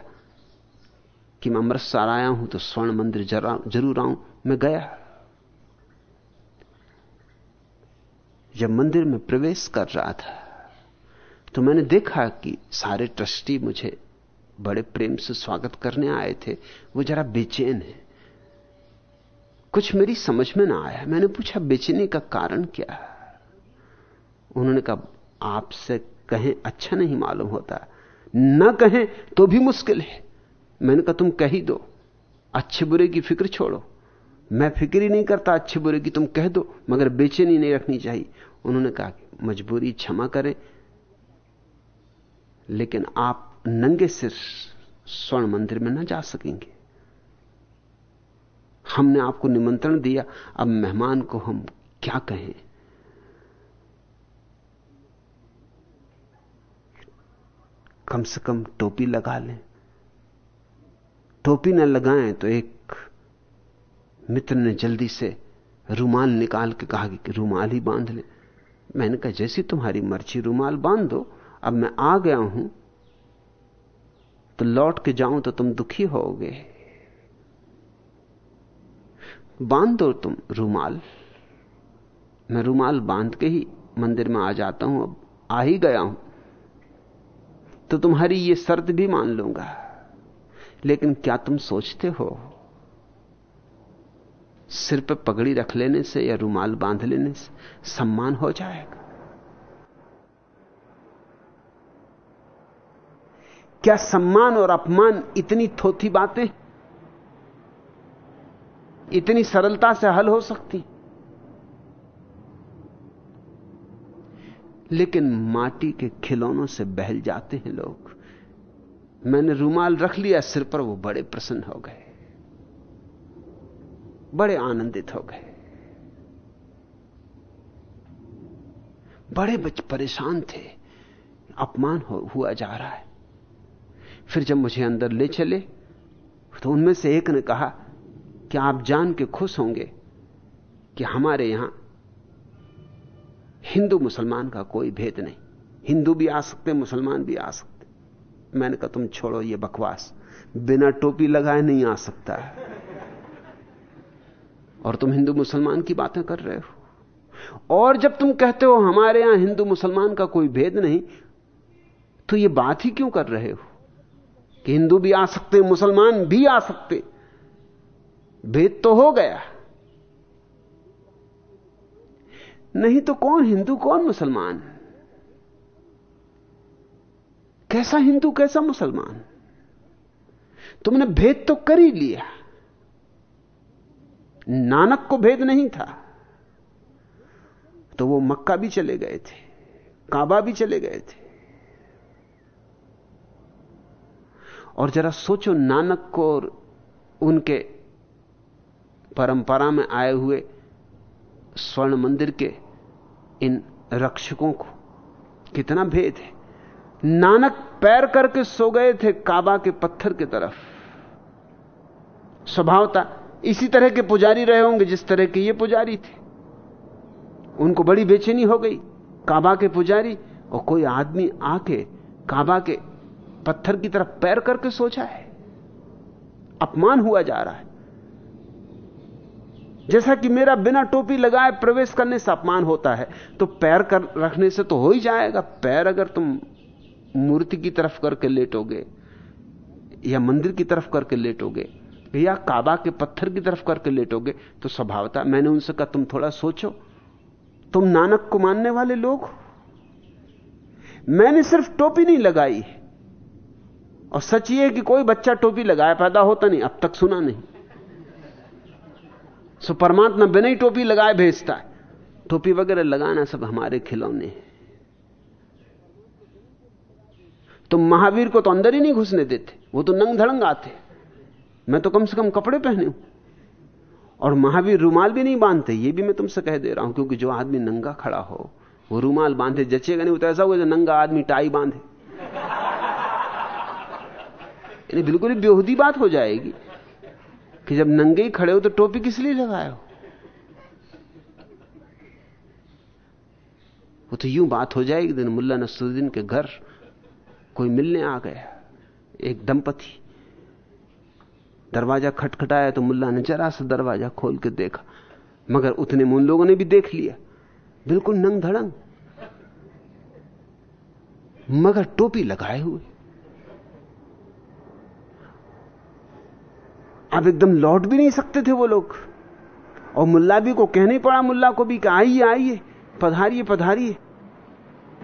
कि मैं अमृतसर आया हूँ तो स्वर्ण मंदिर ज़रूर आऊँ। मैं गया। जब मंदिर में प्रवेश कर रहा था तो मैंने देखा कि सारे ट्रस्टी मुझे बड़े प्रेम से स्वागत करने आए थे। वो जरा बेचैन है। कुछ मेरी समझ में ना आया। मैंने पूछा, बेचने का कारण क्या? है उन्होंने कहा आपसे कहें अच्छा नहीं मालूम होता। न कहें तो भी मुश्किल है। मैंने कहा, तुम कह ही दो। अच्छे बुरे की फ़िक्र छोड़ो। मैं फ़िक्र ही नहीं करता, अच्छे बुरे की तुम कह दो, मगर बेचैनी नहीं रखनी चाहिए। उन्होंने कहा, मजबूरी क्षमा करें, लेकिन आप नंगे सिर स्वर्ण मंदिर में ना जा सकेंगे। हमने आपको निमंत्रण दिया, अब मेहमान को हम क्या कहें? कम से कम टोपी लगा लें। टोपी न लगाएँ तो एक मित्र ने जल्दी से रूमाल निकाल के कहा कि रूमाल ही बाँध ले। मैंने कहा, जैसी तुम्हारी मर्ज़ी, रूमाल बाँध। दो अब मैं आ गया हूँ। तो लौट के जाऊँ तो तुम दुखी होगे। बाँध दो तुम रूमाल। मैं रुमाल बाँध के ही मंदिर में आ जाता हूँ। अब आ ही गया हूँ। तो तुम्हारी ये शर्त भी मान लूँगा। लेकिन क्या तुम सोचते हो? सिर पे पगड़ी रख लेने से या रुमाल बाँध लेने से सम्मान हो जाएगा। क्या सम्मान और अपमान इतनी थोथी बातें, इतनी सरलता से हल हो सकती? लेकिन माटी के खिलौनों से बहल जाते हैं लोग। मैंने रुमाल रख लिया सिर पर वो बड़े प्रसन्न हो गए। बड़े आनंदित हो गए। बड़े बच परेशान थे। अपमान हो, हुआ जा रहा है। फिर जब मुझे अंदर ले चले तो उनमें से एक ने कहा कि आप जान के खुश होंगे कि हमारे यहाँ हिंदू मुसलमान का कोई भेद नहीं। हिंदू भी आ सकते, मुसलमान भी आ सकते। मैंने कहा, तुम छोड़ो ये बकवास। बिना टोपी लगाए नहीं आ सकता है। और तुम हिंदू मुसलमान की बातें कर रहे हो। और जब तुम कहते हो, हमारे यहाँ हिंदू मुसलमान का कोई भेद नहीं तो ये बात ही क्यों कर रहे हो? कि हिंदू भी आ सकते, मुसलमान भी आ सकते। भेद तो हो गया। नहीं तो कौन हिंदू, कौन मुसलमान? कैसा हिंदू, कैसा मुसलमान? तुमने भेद तो कर ही लिया। नानक को भेद नहीं था। तो वो मक्का भी चले गए थे, काबा भी चले गए थे। और जरा सोचो नानक को और उनके परंपरा में आए हुए स्वर्ण मंदिर के इन रक्षकों को। कितना भेद है। नानक पैर करके सो गए थे काबा के पत्थर की तरफ़। स्वभावता इसी तरह के पुजारी रहे होंगे जिस तरह के ये पुजारी थे। उनको बड़ी बेचैनी हो गई। काबा के पुजारी और कोई आदमी आके काबा के पत्थर की तरफ़ पैर करके सोचा है। अपमान हुआ जा रहा है। जैसा कि मेरा बिना टोपी लगाए प्रवेश करने से अपमान होता है तो पैर कर रखने से तो हो ही जाएगा। पैर अगर तुम मूर्ति की तरफ़ करके लेटोगे, या मंदिर की तरफ़ करके लेटोगे, या काबा के पत्थर की तरफ़ करके लेटोगे तो स्वभावता मैंने उनसे कहा, तुम थोड़ा सोचो, तुम नानक को मानने वाले लोग मैंने सिर्फ़ टोपी नहीं लगाई और सच ये कि कोई बच्चा टोपी लगाया पैदा होता नहीं, अब तक सुना नहीं। सो परमात्मा बिना ही टोपी लगाए भेजता है। टोपी वगैरह लगाना सब हमारे खिलौने हैं। तो महावीर को तो अंदर ही नहीं घुसने देते, वो तो नंग धड़ंग आते मैं तो कम से कम कपड़े पहने हूँ। और महावीर रूमाल भी नहीं बांधते, ये भी मैं तुमसे कह दे रहा हूँ, क्योंकि जो आदमी नंगा खड़ा हो, वो रूमाल बांधे, जचेगा नहीं तो ऐसा हुआ नंगा आदमी टाई बांधे। बिल्कुल ही बेहूदी बात हो जाएगी। कि जब नंगे ही खड़े हो तो टोपी किस लिए लगाए हो? वो तो यूँ बात हो जाएगी दिन मुल्ला नसरुद्दीन के घर, कोई मिलने आ गया, एक दंपति। दरवाज़ा खटखटाया तो मुल्ला ने जरा सा दरवाज़ा खोल के देखा, मगर उतने में उन लोगों ने भी देख लिया। बिल्कुल नंग धड़ंग। मगर टोपी लगाए हुए। अब एकदम लौट भी नहीं सकते थे वो लोग। और मुल्ला भी को कहने पड़ा, मुल्ला को भी कि आइए आइए, पधारिए पधारिए।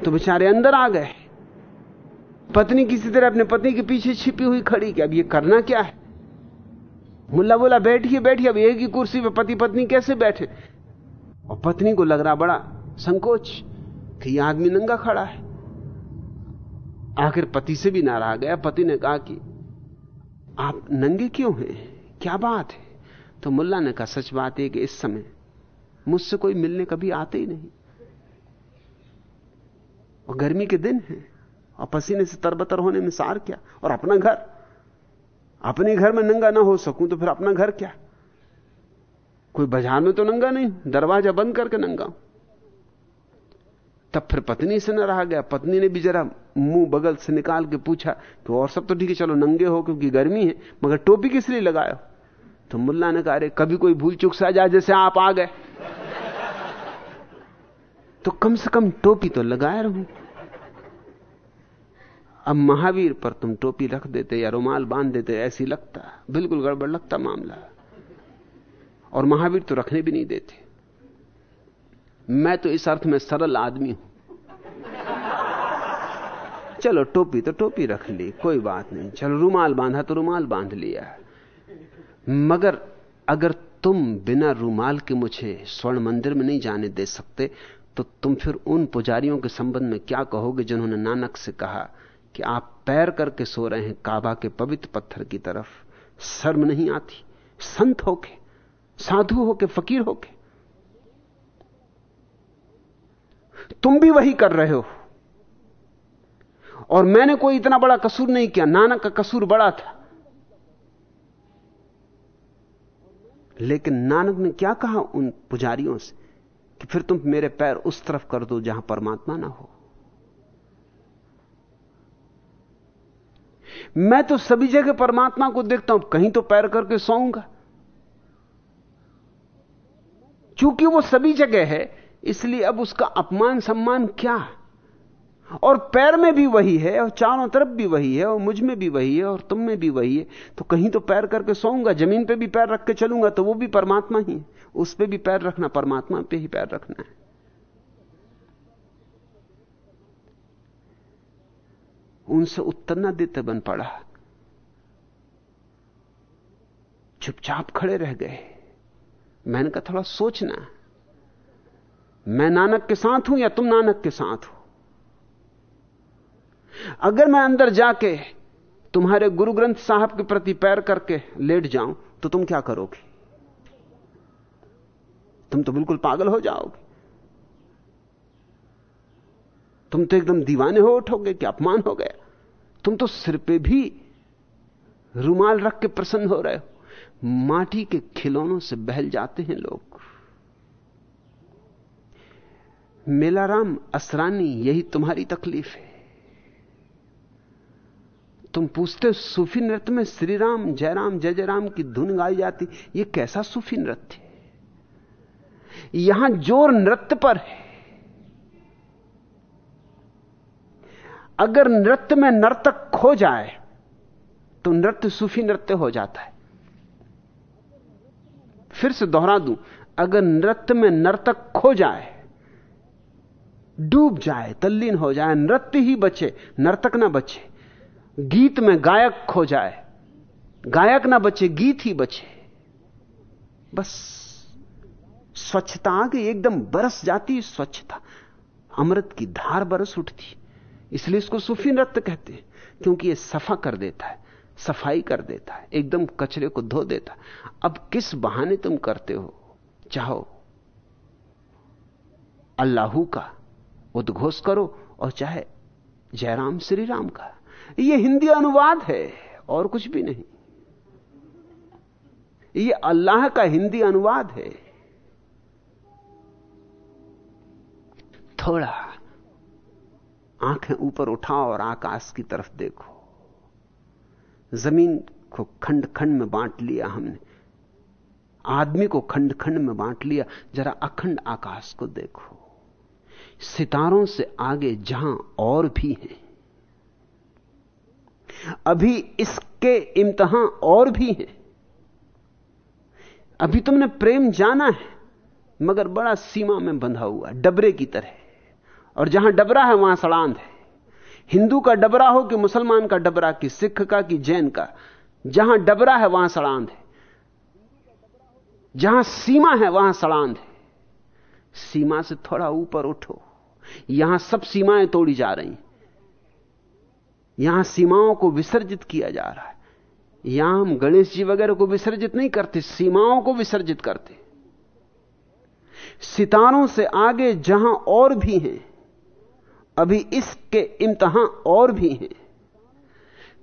तो बेचारे अंदर आ गए। पत्नी किसी तरह अपने पत्नी के पीछे छिपी हुई खड़ी कि अब ये करना क्या है? मुल्ला बोला, बैठिए बैठिए, अब एक ही कुर्सी पे पति पत्नी कैसे बैठे? और पत्नी को लग रहा बड़ा संकोच कि यह आदमी नंगा खड़ा है। आखिर पति से भी नाराज़ गया। पति ने कहा कि आप नंगे क्यों हैं? क्या बात है? तो मुल्ला ने कहा, सच बात है कि इस समय मुझसे कोई मिलने कभी आते ही नहीं। और गर्मी के दिन है, और पसीने से तरबतर होने में सार क्या? और अपना घर? अपने घर में नंगा ना हो सकूँ तो फिर अपना घर क्या? कोई बाज़ार में तो नंगा नहीं दरवाज़ा बंद करके नंगा तब फिर पत्नी से न रहा गया। पत्नी ने भी जरा मुँह बगल से निकाल के पूछा कि और सब तो ठीक है, चलो नंगे हो क्योंकि गर्मी है, मगर टोपी किस लिए लगायो तो मुल्ला ने कहा कभी कोई भूल चुक सा जाए, जैसे आप आ गए। तो कम से कम टोपी तो लगाए रहूँ। अब महावीर पर तुम टोपी रख देते या रुमाल बाँध देते, ऐसी लगता, बिल्कुल गड़बड़ लगता मामला। और महावीर तो रखने भी नहीं देते। मैं तो इस अर्थ में सरल आदमी हूँ। चलो, टोपी तो टोपी रख ली, कोई बात नहीं। चलो, रुमाल बांधा तो रुमाल बाँध लिया। मगर अगर तुम बिना रूमाल के मुझे स्वर्ण मंदिर में नहीं जाने दे सकते तो तुम फिर उन पुजारियों के संबंध में क्या कहोगे जिन्होंने नानक से कहा कि आप पैर करके सो रहे हैं काबा के पवित्र पत्थर की तरफ़? शर्म नहीं आती? संत होके? साधु होके? फकीर होके? तुम भी वही कर रहे हो। और मैंने कोई इतना बड़ा कसूर नहीं किया। नानक का कसूर बड़ा था। लेकिन नानक ने क्या कहा उन पुजारियों से कि फिर तुम मेरे पैर उस तरफ़ कर दो जहाँ परमात्मा ना हो? मैं तो सभी जगह परमात्मा को देखता हूँ, कहीं तो पैर करके सोऊँगा। चूँकि वो सभी जगह है, इसलिए अब उसका अपमान सम्मान क्या? और पैर में भी वही है, और चारों तरफ़ भी वही है, और मुझमें भी वही है, और तुम में भी वही है। तो कहीं तो पैर करके सोऊँगा, ज़मीन पे भी पैर रख के चलूँगा तो वो भी परमात्मा ही है। उस पर भी पैर रखना, परमात्मा पे ही पैर रखना है। उनसे उत्तर ना देते बन पड़ा। चुपचाप खड़े रह गए। मैंने कहा, थोड़ा सोचना। मैं नानक के साथ हूँ या तुम नानक के साथ हो? अगर मैं अंदर जाके तुम्हारे गुरु ग्रंथ साहब के प्रति पैर करके लेट जाऊँ तो तुम क्या करोगे? तुम तो बिल्कुल पागल हो जाओगे। तुम तो एकदम दीवाने हो उठोगे कि अपमान हो गया? तुम तो सिर पे भी रुमाल रख के प्रसन्न हो रहे हो। माटी के खिलौनों से बहल जाते हैं लोग। मेलाराम असरानी, यही तुम्हारी तकलीफ़ है। तुम पूछते सूफी नृत्य में श्री राम जयराम, जय जयराम की धुन गाई जाती, ये कैसा सूफी नृत्य यहाँ ज़ोर नृत्य पर है। अगर नृत्य में नर्तक खो जाए तो नृत्य सूफी नृत्य हो जाता है। फिर से दोहरा दूँ, अगर नृत्य में नर्तक खो जाए, डूब जाए, तल्लीन हो जाए, नृत्य ही बचे, नर्तक ना बचे गीत में गायक खो जाए। गायक ना बचे, गीत ही बचे। बस। स्वच्छता आ गई, एकदम बरस जाती स्वच्छता। अमृत की धार बरस उठती। इसलिए इसको सूफी नृत्य कहते हैं, क्योंकि ये सफ़ा कर देता है, सफ़ाई कर देता है, एकदम कचरे को धो देता अब किस बहाने तुम करते हो? चाहो, अल्लाहू का उद्घोष करो और चाहे जयराम श्री राम का। यह हिंदी अनुवाद है और कुछ भी नहीं। यह अल्लाह का हिंदी अनुवाद है। थोड़ा आँखें ऊपर उठाओ और आकाश की तरफ़ देखो। ज़मीन को खंड खंड में बांट लिया हमने। आदमी को खंड खंड में बांट लिया, जरा अखंड आकाश को देखो। सितारों से आगे जहाँ और भी हैं अभी इसके इम्तहान और भी हैं। अभी तुमने प्रेम जाना है, मगर बड़ा सीमा में बंधा हुआ, डबरे की तरह। और जहाँ डबरा है, वहाँ सड़ांध है। हिंदू का डबरा हो कि मुसलमान का डबरा, कि सिख का, कि जैन का, जहाँ डबरा है, वहाँ सड़ांध है। जहाँ सीमा है, वहाँ सड़ांध है। सीमा से थोड़ा ऊपर उठो, यहाँ सब सीमाएँ तोड़ी जा रही यहाँ सीमाओं को विसर्जित किया जा रहा है। यहाँ हम गणेश जी वगैरह को विसर्जित नहीं करते, सीमाओं को विसर्जित करते। सितारों से आगे जहाँ और भी हैं, अभी इसके इम्तहा और भी हैं।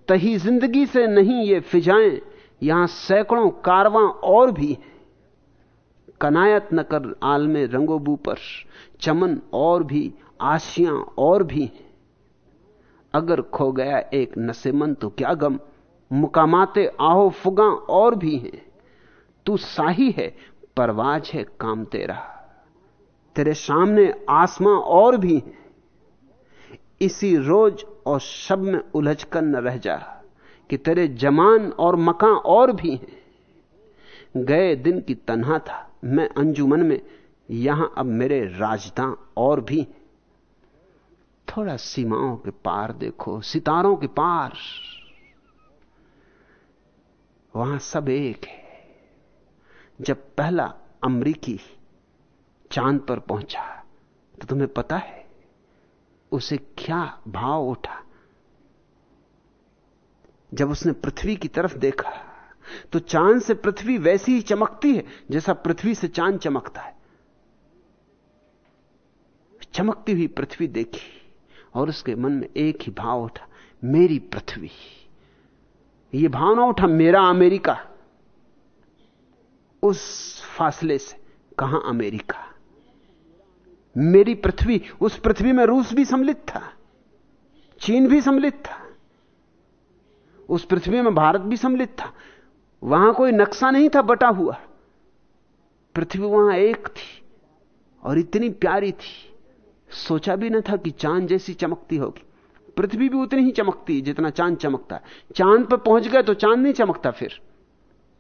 तही ज़िंदगी से नहीं ये फिजाएँ, यहाँ सैकड़ों कारवां और भी हैं। कनायत न कर आल में रंगोबू पर चमन और भी, आशियाँ और भी हैं। अगर खो गया एक नसेमन तो क्या गम? मुकामाते आहो फुगा और भी हैं। तू साही है, परवाज है काम तेरा। तेरे सामने आसमां और भी हैं। इसी रोज और शब में उलझ कर न रह जा, कि तेरे जमान और मकान और भी हैं। गए दिन की तन्हा था, मैं अंजुमन में, यहाँ अब मेरे राजदा और भी थोड़ा सीमाओं के पार देखो, सितारों के पार। वहाँ सब एक है। जब पहला अमरीकी चाँद पर पहुँचा तो तुम्हें पता है, उसे क्या भाव उठा। जब उसने पृथ्वी की तरफ़ देखा तो चाँद से पृथ्वी वैसी ही चमकती है, जैसा पृथ्वी से चाँद चमकता है। चमकती हुई पृथ्वी देखी। और उसके मन में एक ही भाव उठा, मेरी पृथ्वी। यह भावना उठा, मेरा अमेरिका। उस फासले से, कहाँ अमेरिका? मेरी पृथ्वी, उस पृथ्वी में रूस भी सम्मिलित था, चीन भी सम्मिलित था। उस पृथ्वी में भारत भी सम्मिलित था। वहाँ कोई नक्शा नहीं था बटा हुआ। पृथ्वी वहाँ एक थी और इतनी प्यारी थी। सोचा भी न था कि चाँद जैसी चमकती होगी। पृथ्वी भी उतनी ही चमकती है जितना चाँद चमकता है। चाँद पर पहुँच गए तो चाँद नहीं चमकता फिर।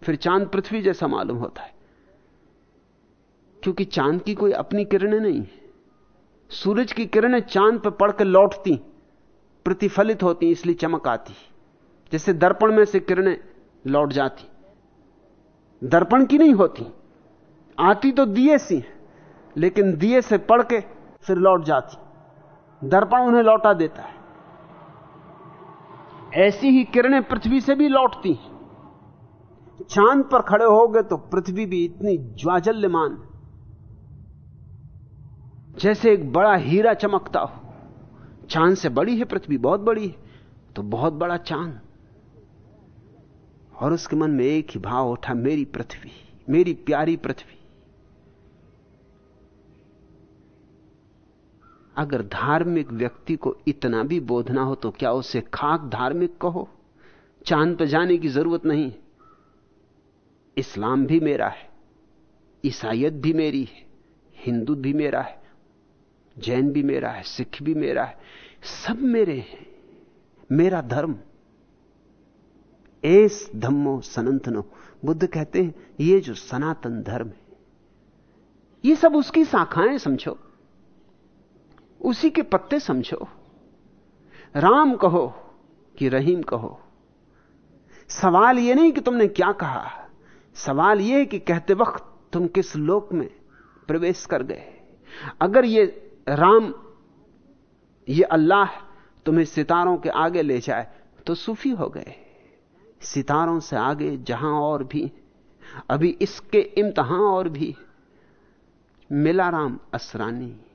फिर चाँद पृथ्वी जैसा मालूम होता है। क्योंकि चाँद की कोई अपनी किरणें नहीं है। सूरज की किरणें चाँद पर पड़कर लौटती, प्रतिफलित होती, इसलिए चमक आती। जैसे दर्पण में से किरणें लौट जाती। दर्पण की नहीं होती। आती तो दिए सी लेकिन दिए से पड़ के फिर लौट जाती। दर्पण उन्हें लौटा देता है। ऐसी ही किरणें पृथ्वी से भी लौटती चाँद पर खड़े हो गए तो पृथ्वी भी इतनी ज्वाजल्यमान। जैसे एक बड़ा हीरा चमकता हो। चाँद से बड़ी है, पृथ्वी बहुत बड़ी है तो बहुत बड़ा चाँद। और उसके मन में एक ही भाव उठा, मेरी पृथ्वी, मेरी प्यारी पृथ्वी। अगर धार्मिक व्यक्ति को इतना भी बोधना हो तो क्या उसे खाक धार्मिक कहो? चाँद पर जाने की ज़रूरत नहीं। इस्लाम भी मेरा है, ईसाइत भी मेरी है, हिंदू भी मेरा है, जैन भी मेरा है, सिख भी मेरा है, सब मेरे हैं। मेरा धर्म। एस धम्मो सनंतनो, बुद्ध कहते हैं, ये जो सनातन धर्म है, ये सब उसकी शाखाएँ, समझो। उसी के पत्ते समझो। राम कहो कि रहीम कहो। सवाल यह नहीं कि तुमने क्या कहा। सवाल यह कि कहते वक्त तुम किस लोक में प्रवेश कर गए। अगर ये राम, ये अल्लाह तुम्हें सितारों के आगे ले जाए तो सूफी हो गए। सितारों से आगे जहाँ और भी, अभी इसके इम्तहान और भी। मिला राम असरानी।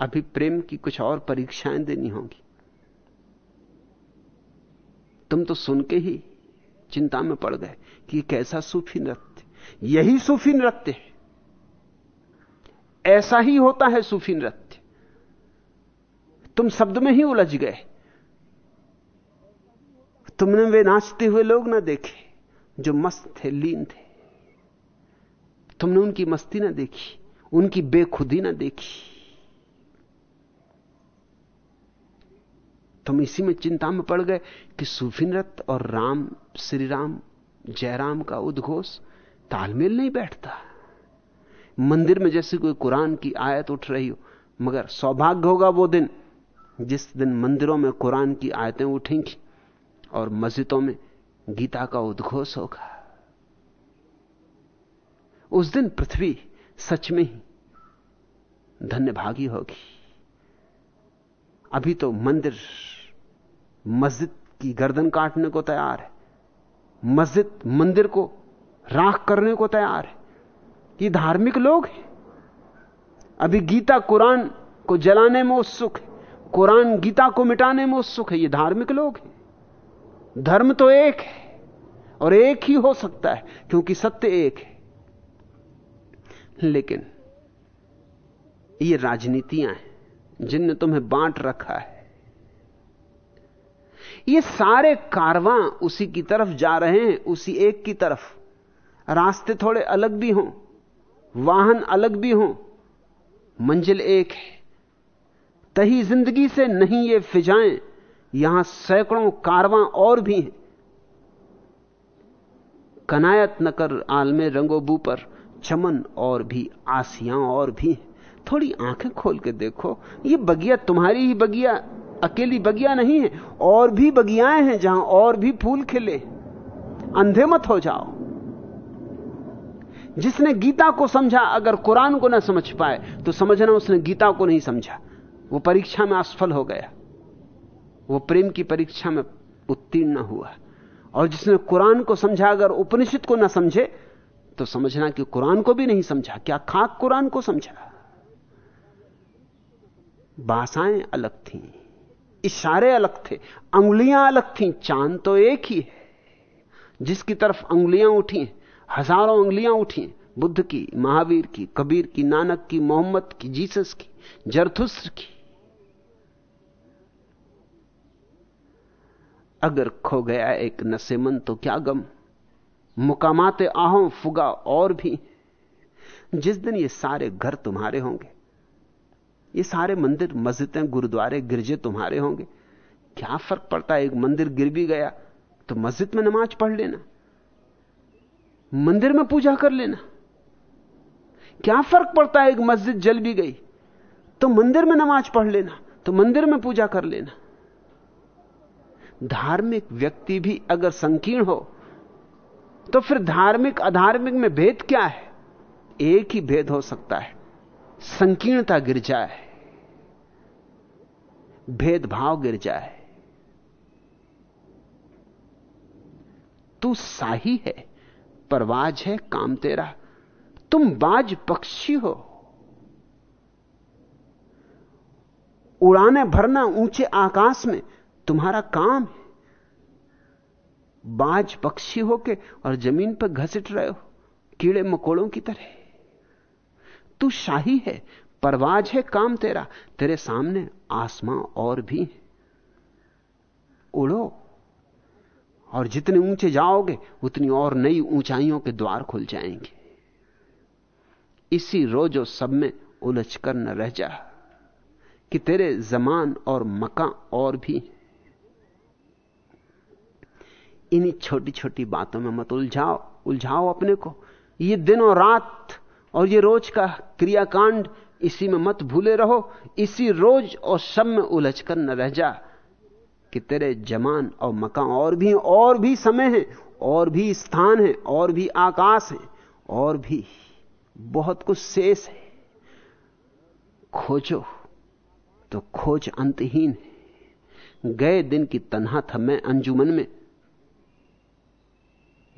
अभी प्रेम की कुछ और परीक्षाएँ देनी होगी। तुम तो सुन के ही चिंता में पड़ गए कि कैसा सूफी नृत्य। यही सूफी नृत्य है। ऐसा ही होता है सूफी नृत्य। तुम शब्द में ही उलझ गए। तुमने वे नाचते हुए लोग ना देखे जो मस्त थे, लीन थे। तुमने उनकी मस्ती ना देखी, उनकी बेखुदी ना देखी। तुम इसी में चिंता में पड़ गए कि सूफी नृत्य और राम श्री राम जयराम का उद्घोष तालमेल नहीं बैठता। मंदिर में जैसे कोई कुरान की आयत उठ रही हो, मगर सौभाग्य होगा वो दिन, जिस दिन मंदिरों में कुरान की आयतें उठेंगी और मस्जिदों में गीता का उद्घोष होगा। उस दिन पृथ्वी सच में ही धन्यभागी होगी। अभी तो मंदिर, मस्जिद की गर्दन काटने को तैयार है। मस्जिद, मंदिर को राख करने को तैयार है। ये धार्मिक लोग हैं। अभी गीता कुरान को जलाने में उत्सुक है। कुरान गीता को मिटाने में उत्सुक है। ये धार्मिक लोग हैं। धर्म तो एक है और एक ही हो सकता है, क्योंकि सत्य एक है। लेकिन ये राजनीतियाँ हैं। जिनने तुम्हें बांट रखा है। ये सारे कारवां उसी की तरफ़ जा रहे हैं, उसी एक की तरफ़। रास्ते थोड़े अलग भी हों, वाहन अलग भी हों, मंजिल एक है। तही ज़िंदगी से नहीं ये फिजाएँ, यहाँ सैकड़ों कारवां और भी हैं। कनायत न कर आलमे रंगोबू पर, चमन और भी, आसियाँ और भी हैं। थोड़ी आँखें खोल के देखो। ये बगिया तुम्हारी ही बगिया, अकेली बगिया नहीं है, और भी बगियाएँ हैं जहाँ और भी फूल खिले। अंधे मत हो जाओ। जिसने गीता को समझा, अगर कुरान को ना समझ पाए तो समझना उसने गीता को नहीं समझा। वो परीक्षा में असफल हो गया। वो प्रेम की परीक्षा में उत्तीर्ण हुआ। और जिसने कुरान को समझा, अगर उपनिषद को ना समझे तो समझना कि कुरान को भी नहीं समझा। क्या खाक कुरान को समझा? भाषाएँ अलग थीं, इशारे अलग थे, अंगुलियाँ अलग थीं, चाँद तो एक ही है। जिसकी तरफ़ अंगुलियाँ उठी, हज़ारों उंगलियाँ उठी, बुद्ध की, महावीर की, कबीर की, नानक की, मोहम्मद की, जीसस की जरथुस्र की। अगर खो गया एक नसेमन तो क्या गम? मुकामाते आहो, फुगा और भी। जिस दिन ये सारे घर तुम्हारे होंगे ये सारे मंदिर, मस्जिदें, गुरुद्वारे गिरजे तुम्हारे होंगे। क्या फ़र्क पड़ता है? एक मंदिर गिर भी गया तो मस्जिद में नमाज़ पढ़ लेना। मंदिर में पूजा कर लेना। क्या फ़र्क पड़ता है? एक मस्जिद जल भी गई तो मंदिर में नमाज़ पढ़ लेना तो मंदिर में पूजा कर लेना। धार्मिक व्यक्ति भी अगर संकीर्ण हो तो फिर धार्मिक, अधार्मिक में भेद क्या है? एक ही भेद हो सकता है। संकीर्णता गिर जाए, भेदभाव गिर जाए, तू साही है, परवाज है काम तेरा, तुम बाज पक्षी हो। उड़ाने भरना ऊँचे आकाश में तुम्हारा काम है। बाज पक्षी होके और ज़मीन पर घसीट रहे हो, कीड़े मकोड़ों की तरह। तू शाही है, परवाज है काम तेरा, तेरे सामने आसमां और भी है। उड़ो, और जितने ऊँचे जाओगे, उतनी और नई ऊंचाइयों के द्वार खुल जाएँगे। इसी रोजो सब में उलझ कर न रह जा, कि तेरे जमान और मका और भी इन्हीं छोटी छोटी बातों में मत उलझाओ उलझाओ अपने को। ये दिन और रात और ये रोज का क्रियाकांड, इसी में मत भूले रहो। इसी रोज और सब में उलझ कर न रह जा कि तेरे जमान और मकान और भी और भी समय है, और भी स्थान है, और भी आकाश है, और भी बहुत कुछ शेष है। खोजो तो खोज अंतहीन है। गए दिन की तनहा था मैं अंजुमन में।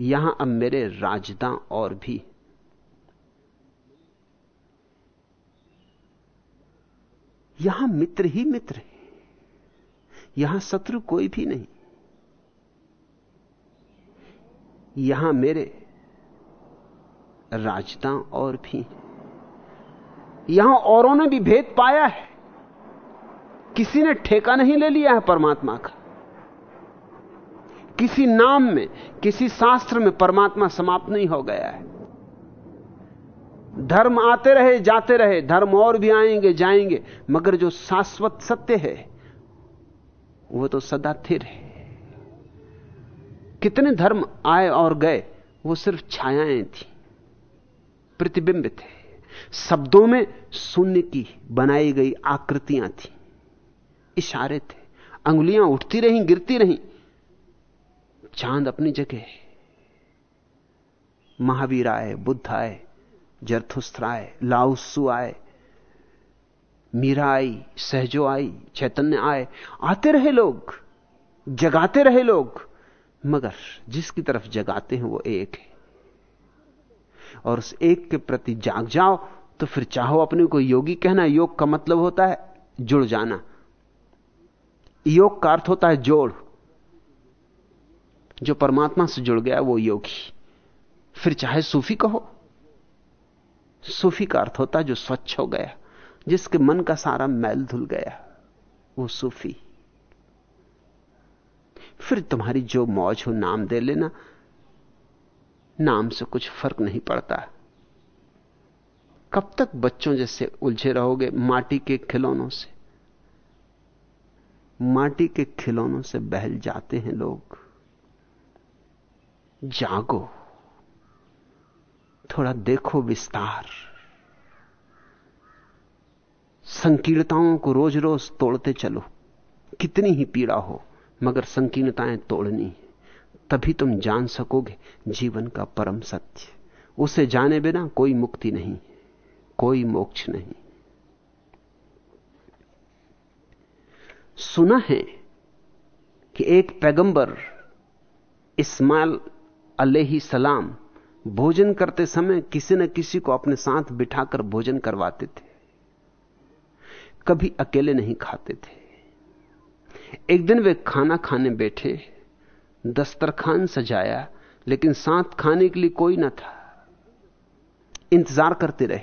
यहाँ अब मेरे राजदा और भी यहाँ मित्र ही मित्र है। यहाँ शत्रु कोई भी नहीं। यहाँ मेरे राजता और भी हैं। यहाँ औरों ने भी भेद पाया है। किसी ने ठेका नहीं ले लिया है परमात्मा का। किसी नाम में, किसी शास्त्र में परमात्मा समाप्त नहीं हो गया है। धर्म आते रहे, जाते रहे, धर्म और भी आएँगे, जाएँगे, मगर जो शाश्वत सत्य है, वो तो सदा थिर है। कितने धर्म आए और गए, वो सिर्फ़ छायाएँ थी प्रतिबिंब थे शब्दों में शून्य की बनाई गई आकृतियाँ थी, इशारे थे, अंगुलियाँ उठती रहीं, गिरती रहीं, चाँद अपनी जगह महावीर आए, बुद्ध आए जरथुस्त्र आए लाउसु आए मीरा आई सहजो आई चैतन्य आए आते रहे लोग, जगाते रहे लोग, मगर जिसकी तरफ़ जगाते हैं वो एक है। और उस एक के प्रति जाग जाओ तो फिर चाहो अपने को योगी कहना, योग का मतलब होता है जुड़ जाना। योग का अर्थ होता है जोड़। जो परमात्मा से जुड़ गया, वो योगी। फिर चाहे सूफी कहो सूफी का अर्थ होता जो स्वच्छ हो गया, जिसके मन का सारा मैल धुल गया, वो सूफी। फिर तुम्हारी जो मौज हो, नाम दे लेना, नाम से कुछ फ़र्क नहीं पड़ता। कब तक बच्चों जैसे उलझे रहोगे माटी के खिलौनों से? माटी के खिलौनों से बहल जाते हैं लोग। जागो। थोड़ा देखो विस्तार। संकीर्णताओं को रोज रोज तोड़ते चलो। कितनी ही पीड़ा हो, मगर संकीर्णताएँ तोड़नी तभी तुम जान सकोगे जीवन का परम सत्य। उसे जाने बिना कोई मुक्ति नहीं, कोई मोक्ष नहीं। सुना है कि एक पैगंबर इस्माइल अलैहि सलाम भोजन करते समय किसी न किसी को अपने साथ बिठाकर भोजन करवाते थे। कभी अकेले नहीं खाते थे। एक दिन वे खाना खाने बैठे, दस्तरखान सजाया, लेकिन साथ खाने के लिए कोई ना था। इंतज़ार करते रहे,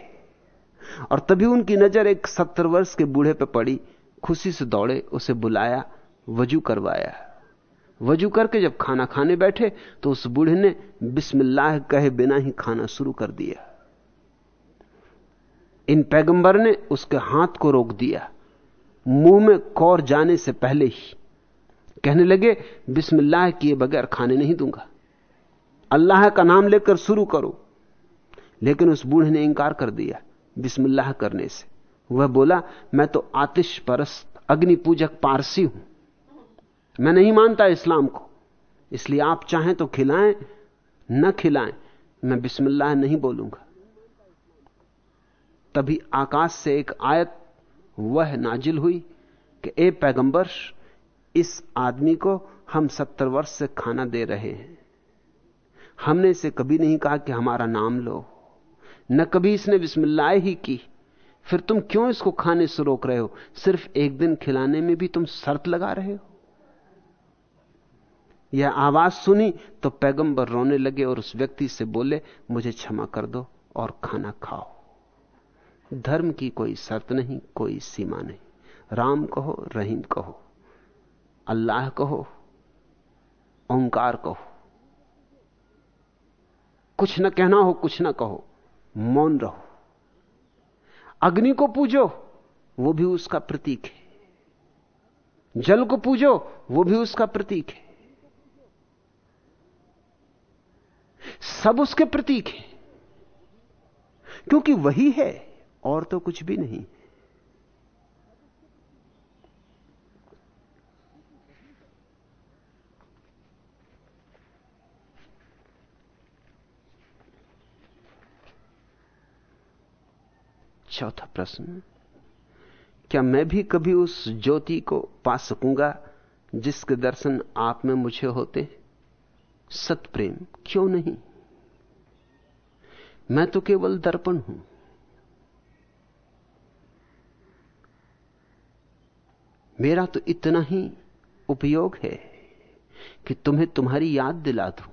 और तभी उनकी नज़र एक सत्तर वर्ष के बूढ़े पर पड़ी, खुशी से दौड़े, उसे बुलाया, वज़ू करवाया। वज़ू करके जब खाना खाने बैठे तो उस बूढ़े ने बिस्मिल्लाह कहे बिना ही खाना शुरू कर दिया। इन पैगंबर ने उसके हाथ को रोक दिया। मुँह में कौर जाने से पहले ही कहने लगे, बिस्मिल्लाह किए बगैर खाने नहीं दूँगा। अल्लाह का नाम लेकर शुरू करो। लेकिन उस बूढ़े ने इंकार कर दिया बिस्मिल्लाह करने से। वह बोला, मैं तो आतिश परस्त अग्नि पूजक पारसी हूँ। मैं नहीं मानता इस्लाम को। इसलिए आप चाहें तो खिलाएँ, न खिलाएँ, मैं बिस्मिल्लाह नहीं बोलूँगा। तभी आकाश से एक आयत वह नाजिल हुई कि, ए पैगंबर, इस आदमी को हम सत्तर वर्ष से खाना दे रहे हैं। हमने इसे कभी नहीं कहा कि हमारा नाम लो। न कभी इसने बिस्मिल्लाह ही की। फिर तुम क्यों इसको खाने से रोक रहे हो? सिर्फ़ एक दिन खिलाने में भी तुम शर्त लगा रहे हो। यह आवाज़ सुनी तो पैगंबर रोने लगे और उस व्यक्ति से बोले, मुझे क्षमा कर दो और खाना खाओ। धर्म की कोई शर्त नहीं, कोई सीमा नहीं। राम कहो, रहीम कहो, अल्लाह कहो, ओंकार कहो। कुछ न कहना हो, कुछ न कहो, मौन रहो। अग्नि को पूजो, वो भी उसका प्रतीक है। जल को पूजो, वो भी उसका प्रतीक है। सब उसके प्रतीक है। क्योंकि वही है, और तो कुछ भी नहीं। चौथा प्रश्न, क्या मैं भी कभी उस ज्योति को पा सकूँगा जिसके दर्शन आप में मुझे होते सतप्रेम? क्यों नहीं? मैं तो केवल दर्पण हूँ। मेरा तो इतना ही उपयोग है कि तुम्हें तुम्हारी याद दिला दू।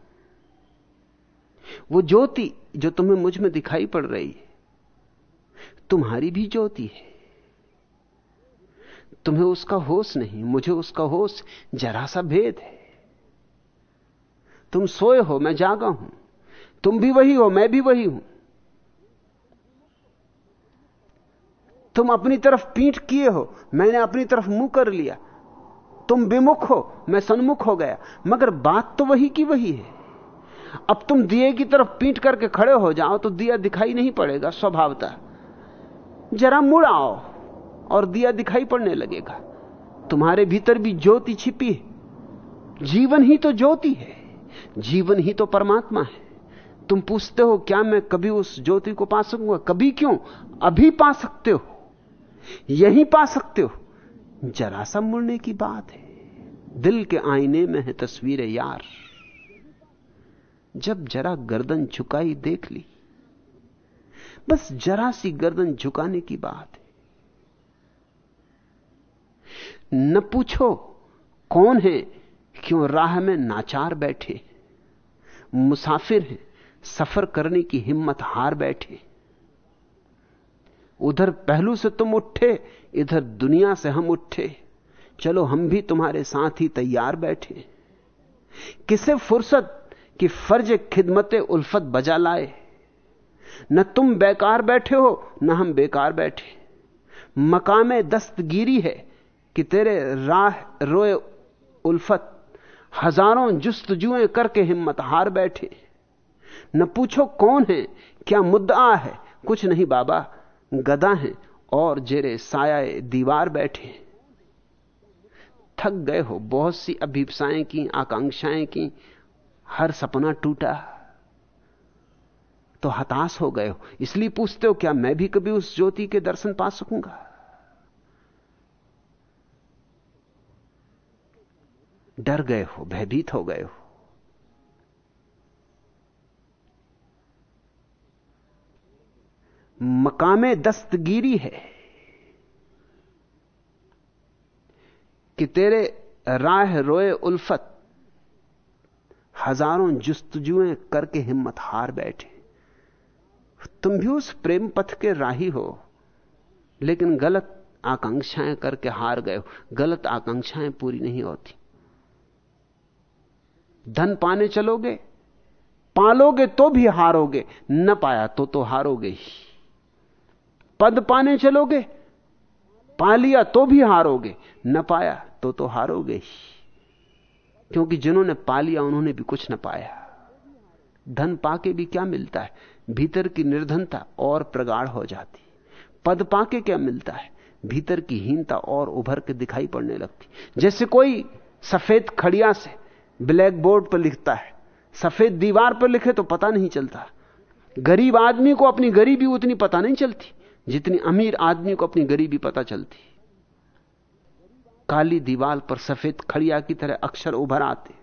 वो ज्योति जो तुम्हें मुझमें दिखाई पड़ रही है, तुम्हारी भी ज्योति है। तुम्हें उसका होश नहीं, मुझे उसका होश जरा सा भेद है। तुम सोए हो, मैं जागा हूँ। तुम भी वही हो, मैं भी वही हूँ। तुम अपनी तरफ़ पीठ किए हो, मैंने अपनी तरफ़ मुँह कर लिया। तुम विमुख हो, मैं सन्मुख हो गया। मगर बात तो वही की वही है। अब तुम दिए की तरफ़ पीठ करके खड़े हो जाओ तो दिया दिखाई नहीं पड़ेगा, स्वभावता। जरा मुड़ आओ और दिया दिखाई पड़ने लगेगा। तुम्हारे भीतर भी ज्योति छिपी है। जीवन ही तो ज्योति है। जीवन ही तो परमात्मा है। तुम पूछते हो, क्या मैं कभी उस ज्योति को पा सकूँगा? कभी क्यों? अभी पा सकते हो। यही पा सकते हो। जरा सा मुड़ने की बात है। दिल के आईने में है तस्वीर यार। जब जरा गर्दन झुकाई देख ली। बस जरा सी गर्दन झुकाने की बात है। न पूछो कौन है क्यों राह में नाचार बैठे? मुसाफिर हैं, सफ़र करने की हिम्मत हार बैठे। उधर पहलू से तुम उठे, इधर दुनिया से हम उठे। चलो, हम भी तुम्हारे साथ ही तैयार बैठे। किसे फुर्सत कि फ़र्ज़ खिदमत उल्फत बजा लाए? न तुम बेकार बैठे हो, न हम बेकार बैठे। मकामे दस्तगीरी है कि तेरे राह रोए उल्फत। हज़ारों जुस्तजुएँ करके हिम्मत हार बैठे। न पूछो कौन है, क्या मुद्दा है, कुछ नहीं बाबा, गदा है और जेरे साया दीवार बैठे थक गए हो, बहुत सी अभिप्साएँ की, आकांक्षाएँ की, हर सपना टूटा। तो हताश हो गए हो, इसलिए पूछते हो, क्या मैं भी कभी उस ज्योति के दर्शन पा सकूँगा? डर गए हो, भयभीत हो गए हो। मकामे दस्तगीरी है कि तेरे राह रोए उल्फत हज़ारों जुस्तजुएँ करके हिम्मत हार बैठे। तुम भी उस प्रेम पथ के राही हो, लेकिन गलत आकांक्षाएँ करके हार गए हो। गलत आकांक्षाएँ पूरी नहीं होती। धन पाने चलोगे, पालोगे तो भी हारोगे, न पाया तो तो हारोगे ही। पद पाने चलोगे, पा लिया तो भी हारोगे, न पाया तो तो हारोगे ही। क्योंकि जिन्होंने पा लिया, उन्होंने भी कुछ न पाया। धन पाके भी क्या मिलता है? भीतर की निर्धनता और प्रगाढ़ हो जाती। पद पाके क्या मिलता है? भीतर की हीनता और उभर के दिखाई पड़ने लगती। जैसे कोई सफ़ेद खड़िया से ब्लैक बोर्ड पर लिखता है, सफ़ेद दीवार पर लिखे तो पता नहीं चलता। गरीब आदमी को अपनी गरीबी उतनी पता नहीं चलती, जितनी अमीर आदमी को अपनी गरीबी पता चलती। काली दीवार पर सफ़ेद खड़िया की तरह अक्षर उभर आते।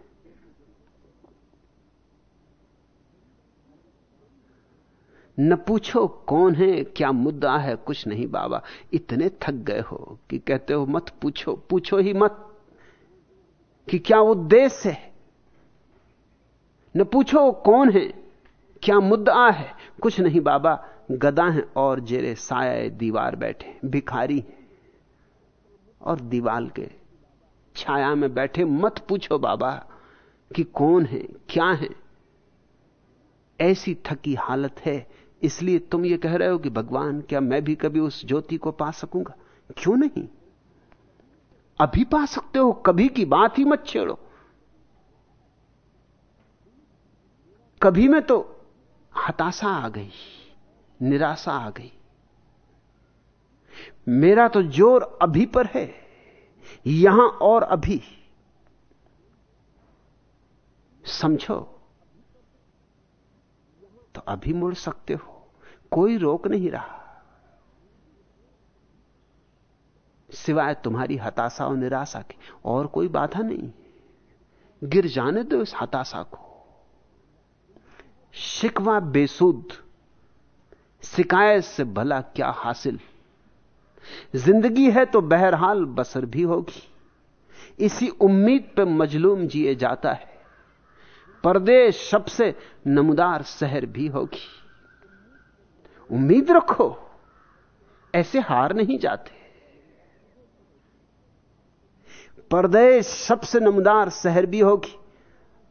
न पूछो कौन है, क्या मुद्दा है, कुछ नहीं बाबा। इतने थक गए हो कि कहते हो मत पूछो पूछो ही मत। कि क्या उद्देश्य है? न पूछो कौन है? क्या मुद्दा है? कुछ नहीं, बाबा। गदा है और जेरे साया दीवार बैठे भिखारी और दीवार के छाया में बैठे मत पूछो, बाबा, कि कौन है? क्या है? ऐसी थकी हालत है। इसलिए तुम ये कह रहे हो कि भगवान, क्या मैं भी कभी उस ज्योति को पा सकूँगा? क्यों नहीं? अभी पा सकते हो, कभी की बात ही मत छेड़ो। कभी में तो हताशा आ गई, निराशा आ गई। मेरा तो ज़ोर अभी पर है, यहाँ और अभी। समझो तो अभी मुड़ सकते हो, कोई रोक नहीं रहा। सिवाय तुम्हारी हताशा और निराशा की। और कोई बाधा नहीं। गिर जाने दो इस हताशा को। शिकवा बेसुद शिकायत से भला क्या हासिल। ज़िंदगी है तो बहरहाल बसर भी होगी। इसी उम्मीद पे मजलूम जिए जाता है। परदेश सबसे नमुदार शहर भी होगी। उम्मीद रखो, ऐसे हार नहीं जाते। परदेश सबसे नमदार शहर भी होगी।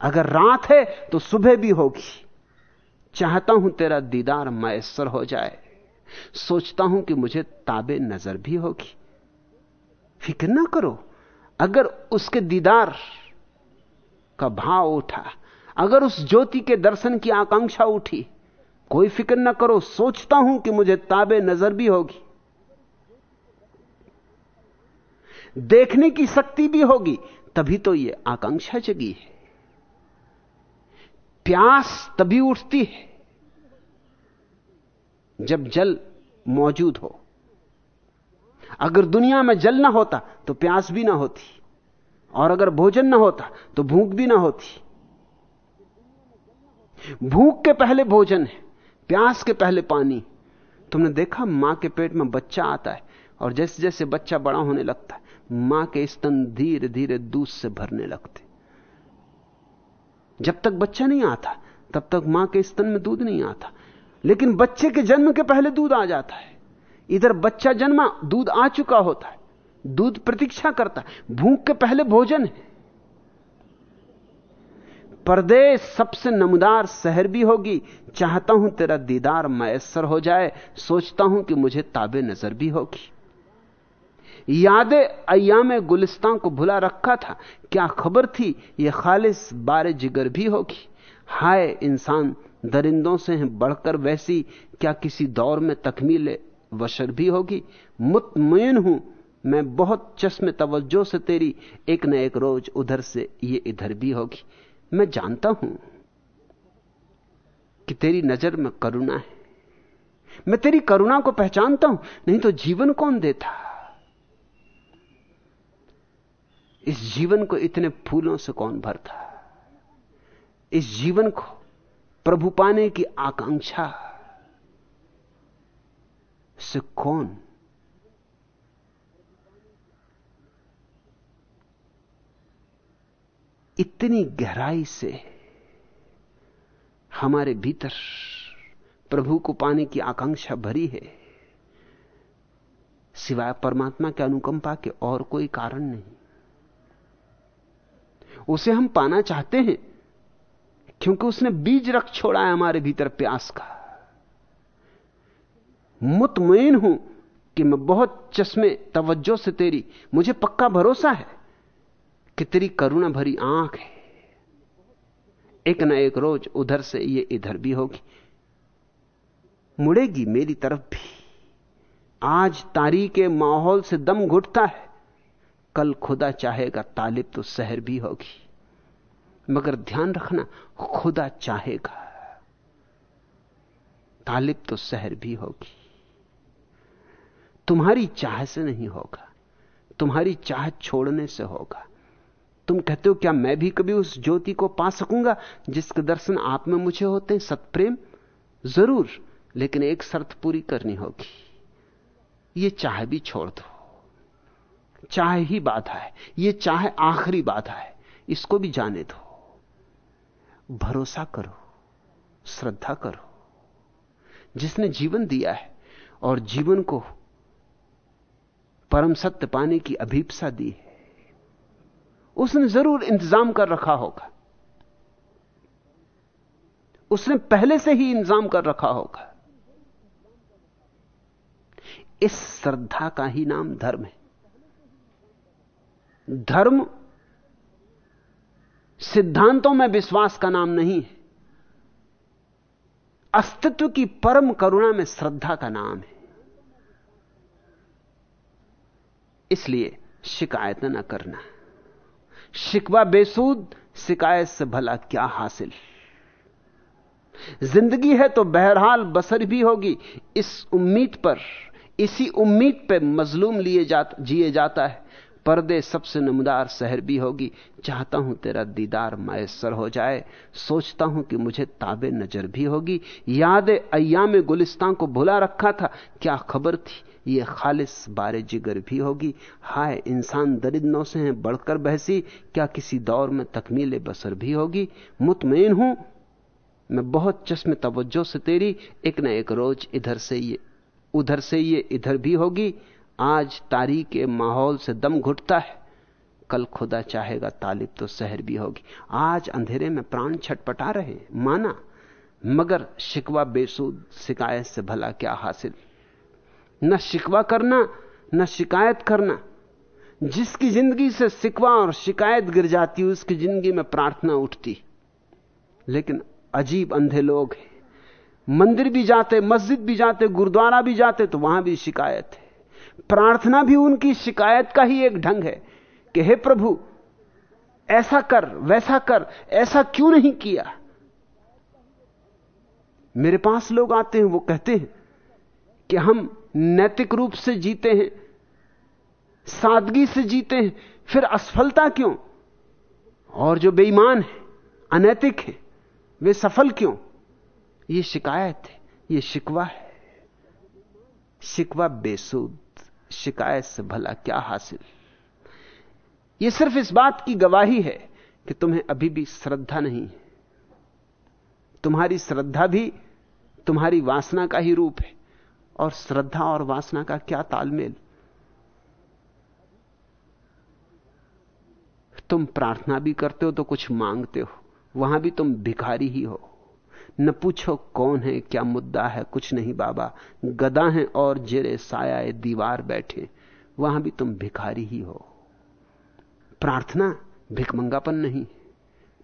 अगर रात है तो सुबह भी होगी। चाहता हूँ तेरा दीदार मैसर हो जाए। सोचता हूँ कि मुझे ताबे नज़र भी होगी। फ़िक्र ना करो, अगर उसके दीदार का भाव उठा, अगर उस ज्योति के दर्शन की आकांक्षा उठी, कोई फ़िक्र ना करो, सोचता हूँ कि मुझे ताबे नज़र भी होगी। देखने की शक्ति भी होगी, तभी तो यह आकांक्षा जगी है। प्यास तभी उठती है, जब जल मौजूद हो। अगर दुनिया में जल ना होता तो प्यास भी ना होती। और अगर भोजन ना होता तो भूख भी ना होती। भूख के पहले भोजन है, प्यास के पहले पानी। तुमने देखा, माँ के पेट में बच्चा आता है, और जैसे जैसे बच्चा बड़ा होने लगता है माँ के स्तन धीरे धीरे दूध से भरने लगते। जब तक बच्चा नहीं आता, तब तक माँ के स्तन में दूध नहीं आता। लेकिन बच्चे के जन्म के पहले दूध आ जाता है। इधर बच्चा जन्मा, दूध आ चुका होता है। दूध प्रतीक्षा करता है। भूख के पहले भोजन है। परदेश सबसे नमदार शहर भी होगी। चाहता हूँ तेरा दीदार मैसर हो जाए। सोचता हूँ कि मुझे ताबे नज़र भी होगी। यादें अयाम गुलिस्तान को भुला रखा था। क्या खबर थी? ये खालिस बारे जिगर भी होगी। हाय, इंसान दरिंदों से हैं बढ़कर वैसी। क्या किसी दौर में तकमील वशर भी होगी? मुतमयन हूँ। मैं बहुत चश्मे तवज्जो से तेरी। एक न एक रोज उधर से ये इधर भी होगी। मैं जानता हूँ कि तेरी नज़र में करुणा है। मैं तेरी करुणा को पहचानता हूँ। नहीं तो जीवन कौन देता? इस जीवन को इतने फूलों से कौन भरता इस जीवन को प्रभु पाने की आकांक्षा से कौन इतनी गहराई से हमारे भीतर प्रभु को पाने की आकांक्षा भरी है, सिवाय परमात्मा के अनुकंपा के और कोई कारण नहीं। उसे हम पाना चाहते हैं, क्योंकि उसने बीज रख छोड़ा है हमारे भीतर प्यास का। मुतमईन हूँ कि मैं बहुत चश्मे, तवज्जो से तेरी, मुझे पक्का भरोसा है कि तेरी करुणा भरी आँख है। एक ना एक रोज उधर से ये इधर भी होगी, मुड़ेगी मेरी तरफ़ भी। आज तारीख के माहौल से दम घुटता है। कल खुदा चाहेगा तालिब तो शहर भी होगी। मगर ध्यान रखना, खुदा चाहेगा। तालिब तो शहर भी होगी। तुम्हारी चाह से नहीं होगा। तुम्हारी चाह छोड़ने से होगा। तुम कहते हो, क्या मैं भी कभी उस ज्योति को पा सकूँगा, जिसके दर्शन आप में मुझे होते हैं? सतप्रेम? ज़रूर, लेकिन एक शर्त पूरी करनी होगी। ये चाह भी छोड़ दो। चाह ही बाधा है ये चाह आखिरी बाधा है इसको भी जाने दो। भरोसा करो, श्रद्धा करो। जिसने जीवन दिया है और जीवन को परम सत्य पाने की अभीपसा दी है, उसने ज़रूर इंतज़ाम कर रखा होगा। उसने पहले से ही इंतज़ाम कर रखा होगा। इस श्रद्धा का ही नाम धर्म है। धर्म सिद्धांतों में विश्वास का नाम नहीं है। अस्तित्व की परम करुणा में श्रद्धा का नाम है। इसलिए शिकायत न करना। शिकवा बेसूद, शिकायत से भला क्या हासिल? ज़िंदगी है तो बहरहाल बसर भी होगी। इस उम्मीद पर, इसी उम्मीद पे मजलूम लिए जात, जिए जाता है। पर्दे सबसे नमदार शहर भी होगी। चाहता हूँ तेरा दीदार मैसर हो जाए। सोचता हूँ कि मुझे ताबे नज़र भी होगी। याद अयाम गुलिस्तान को भुला रखा था। क्या खबर थी? ये खालिस बारे जिगर भी होगी। हाय, इंसान दरिद्रों से हैं, बढ़कर बहसी। क्या किसी दौर में तकमील बसर भी होगी? मुतमिन हूँ। मैं बहुत चश्मे तवज्जो से तेरी। एक न एक रोज इधर से ये, उधर से ये इधर भी होगी। आज तारीख के माहौल से दम घुटता है। कल खुदा चाहेगा तालिब तो शहर भी होगी। आज अंधेरे में प्राण छटपटा रहे माना, मगर शिकवा बेसूद शिकायत से भला क्या हासिल? न शिकवा करना, न शिकायत करना। जिसकी ज़िंदगी से शिकवा और शिकायत गिर जाती, उसकी ज़िंदगी में प्रार्थना उठती। लेकिन अजीब अंधे लोग हैं। मंदिर भी जाते, मस्जिद भी जाते, गुरुद्वारा भी जाते तो वहाँ भी शिकायत है। प्रार्थना भी उनकी शिकायत का ही एक ढंग है कि हे प्रभु, ऐसा कर, वैसा कर, ऐसा क्यों नहीं किया? मेरे पास लोग आते हैं, वो कहते हैं कि हम नैतिक रूप से जीते हैं, सादगी से जीते हैं, फिर असफलता क्यों? और जो बेईमान है, अनैतिक है, वे सफल क्यों? ये शिकायत है, ये शिकवा है, शिकवा बेसूद शिकायत से भला क्या हासिल? यह सिर्फ़ इस बात की गवाही है कि तुम्हें अभी भी श्रद्धा नहीं है। तुम्हारी श्रद्धा भी तुम्हारी वासना का ही रूप है। और श्रद्धा और वासना का क्या तालमेल? तुम प्रार्थना भी करते हो तो कुछ मांगते हो, वहाँ भी तुम भिखारी ही हो। न पूछो कौन है, क्या मुद्दा है, कुछ नहीं बाबा। गदा हैं और जेरे साया दीवार बैठे। वहाँ भी तुम भिखारी ही हो। प्रार्थना भिकमंगापन नहीं,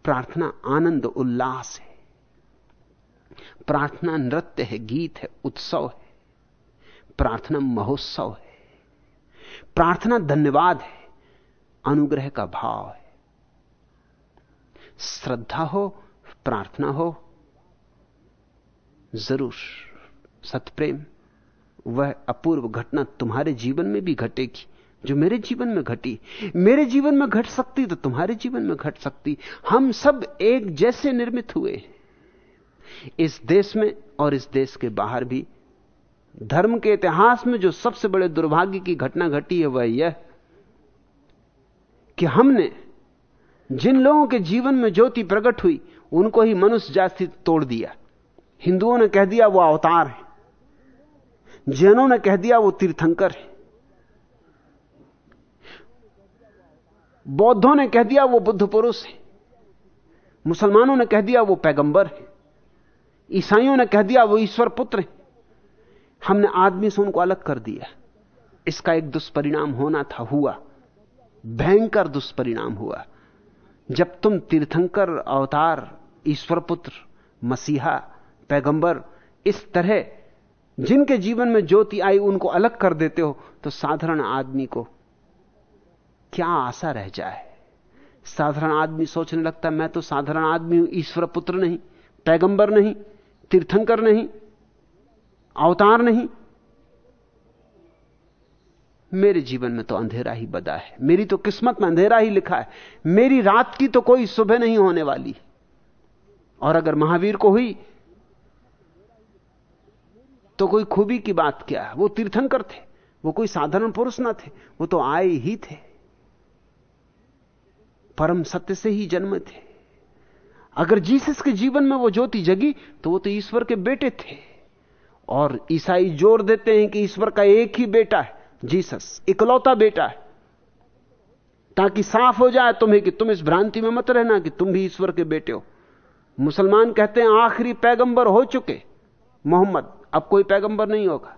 प्रार्थना आनंद उल्लास है। प्रार्थना नृत्य है, गीत है, उत्सव है। प्रार्थना महोत्सव है। प्रार्थना धन्यवाद है, अनुग्रह का भाव है। श्रद्धा हो, प्रार्थना हो ज़रूर सतप्रेम। वह अपूर्व घटना तुम्हारे जीवन में भी घटेगी। जो मेरे जीवन में घटी, मेरे जीवन में घट सकती तो तुम्हारे जीवन में घट सकती। हम सब एक जैसे निर्मित हुए। इस देश में और इस देश के बाहर भी। धर्म के इतिहास में जो सबसे बड़े दुर्भाग्य की घटना घटी है, वह यह कि हमने जिन लोगों के जीवन में ज्योति प्रकट हुई, उनको ही मनुष्य जाति तोड़ दिया। हिंदुओं ने कह दिया वो अवतार है। जैनों ने कह दिया वो तीर्थंकर है। बौद्धों ने कह दिया वो बुद्ध पुरुष है। मुसलमानों ने कह दिया वो पैगंबर है। ईसाइयों ने कह दिया वो ईश्वर पुत्र है। हमने आदमी से उनको अलग कर दिया। इसका एक दुष्परिणाम होना था, हुआ। भयंकर दुष्परिणाम हुआ। जब तुम तीर्थंकर, अवतार, ईश्वर पुत्र, मसीहा पैगंबर, इस तरह जिनके जीवन में ज्योति आई, उनको अलग कर देते हो तो साधारण आदमी को क्या आशा रह जाए? साधारण आदमी सोचने लगता, मैं तो साधारण आदमी हूँ, ईश्वर पुत्र नहीं, पैगंबर नहीं, तीर्थंकर नहीं, अवतार नहीं। मेरे जीवन में तो अंधेरा ही बदा है, मेरी तो किस्मत में अंधेरा ही लिखा है, मेरी रात की तो कोई सुबह नहीं होने वाली। और अगर महावीर को हुई तो कोई खूबी की बात क्या? है वो तीर्थंकर थे। वो कोई साधारण पुरुष ना थे। वो तो आए ही थे। परम सत्य से ही जन्म थे। अगर जीसस के जीवन में वो ज्योति जगी तो वो तो ईश्वर के बेटे थे। और ईसाई ज़ोर देते हैं कि ईश्वर का एक ही बेटा है, जीसस। इकलौता बेटा है। ताकि साफ़ हो जाए तुम्हें कि तुम इस भ्रांति में मत रहना कि तुम भी ईश्वर के बेटे हो। मुसलमान कहते हैं, आखिरी पैगंबर हो चुके मोहम्मद। अब कोई पैगंबर नहीं होगा।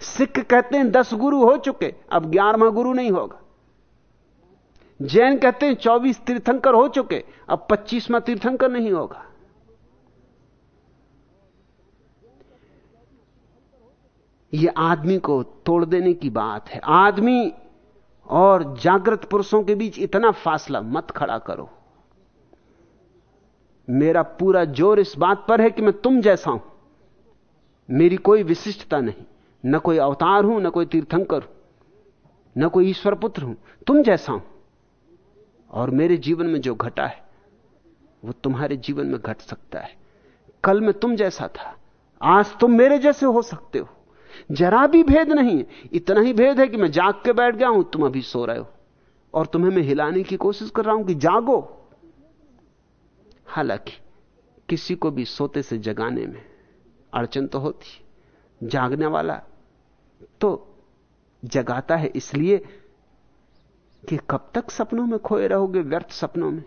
सिख कहते हैं दस गुरु हो चुके, अब ग्यारहवा गुरु नहीं होगा। जैन कहते हैं चौबीस तीर्थंकर हो चुके, अब पच्चीसवा तीर्थंकर नहीं होगा। यह आदमी को तोड़ देने की बात है। आदमी और जागृत पुरुषों के बीच इतना फासला मत खड़ा करो। मेरा पूरा ज़ोर इस बात पर है कि मैं तुम जैसा हूँ। मेरी कोई विशिष्टता नहीं। न कोई अवतार हूँ, न कोई तीर्थंकर हूँ, न कोई ईश्वर पुत्र हूँ। तुम जैसा हूँ। और मेरे जीवन में जो घटा है, वो तुम्हारे जीवन में घट सकता है। कल में तुम जैसा था, आज तुम मेरे जैसे हो सकते हो। जरा भी भेद नहीं है इतना ही भेद है कि मैं जाग के बैठ गया हूँ, तुम अभी सो रहे हो। और तुम्हें मैं हिलाने की कोशिश कर रहा हूँ कि जागो। हालाँकि किसी को भी सोते से जगाने में अड़चन तो होती। जागने वाला तो जगाता है इसलिए कि कब तक सपनों में खोए रहोगे, व्यर्थ सपनों में?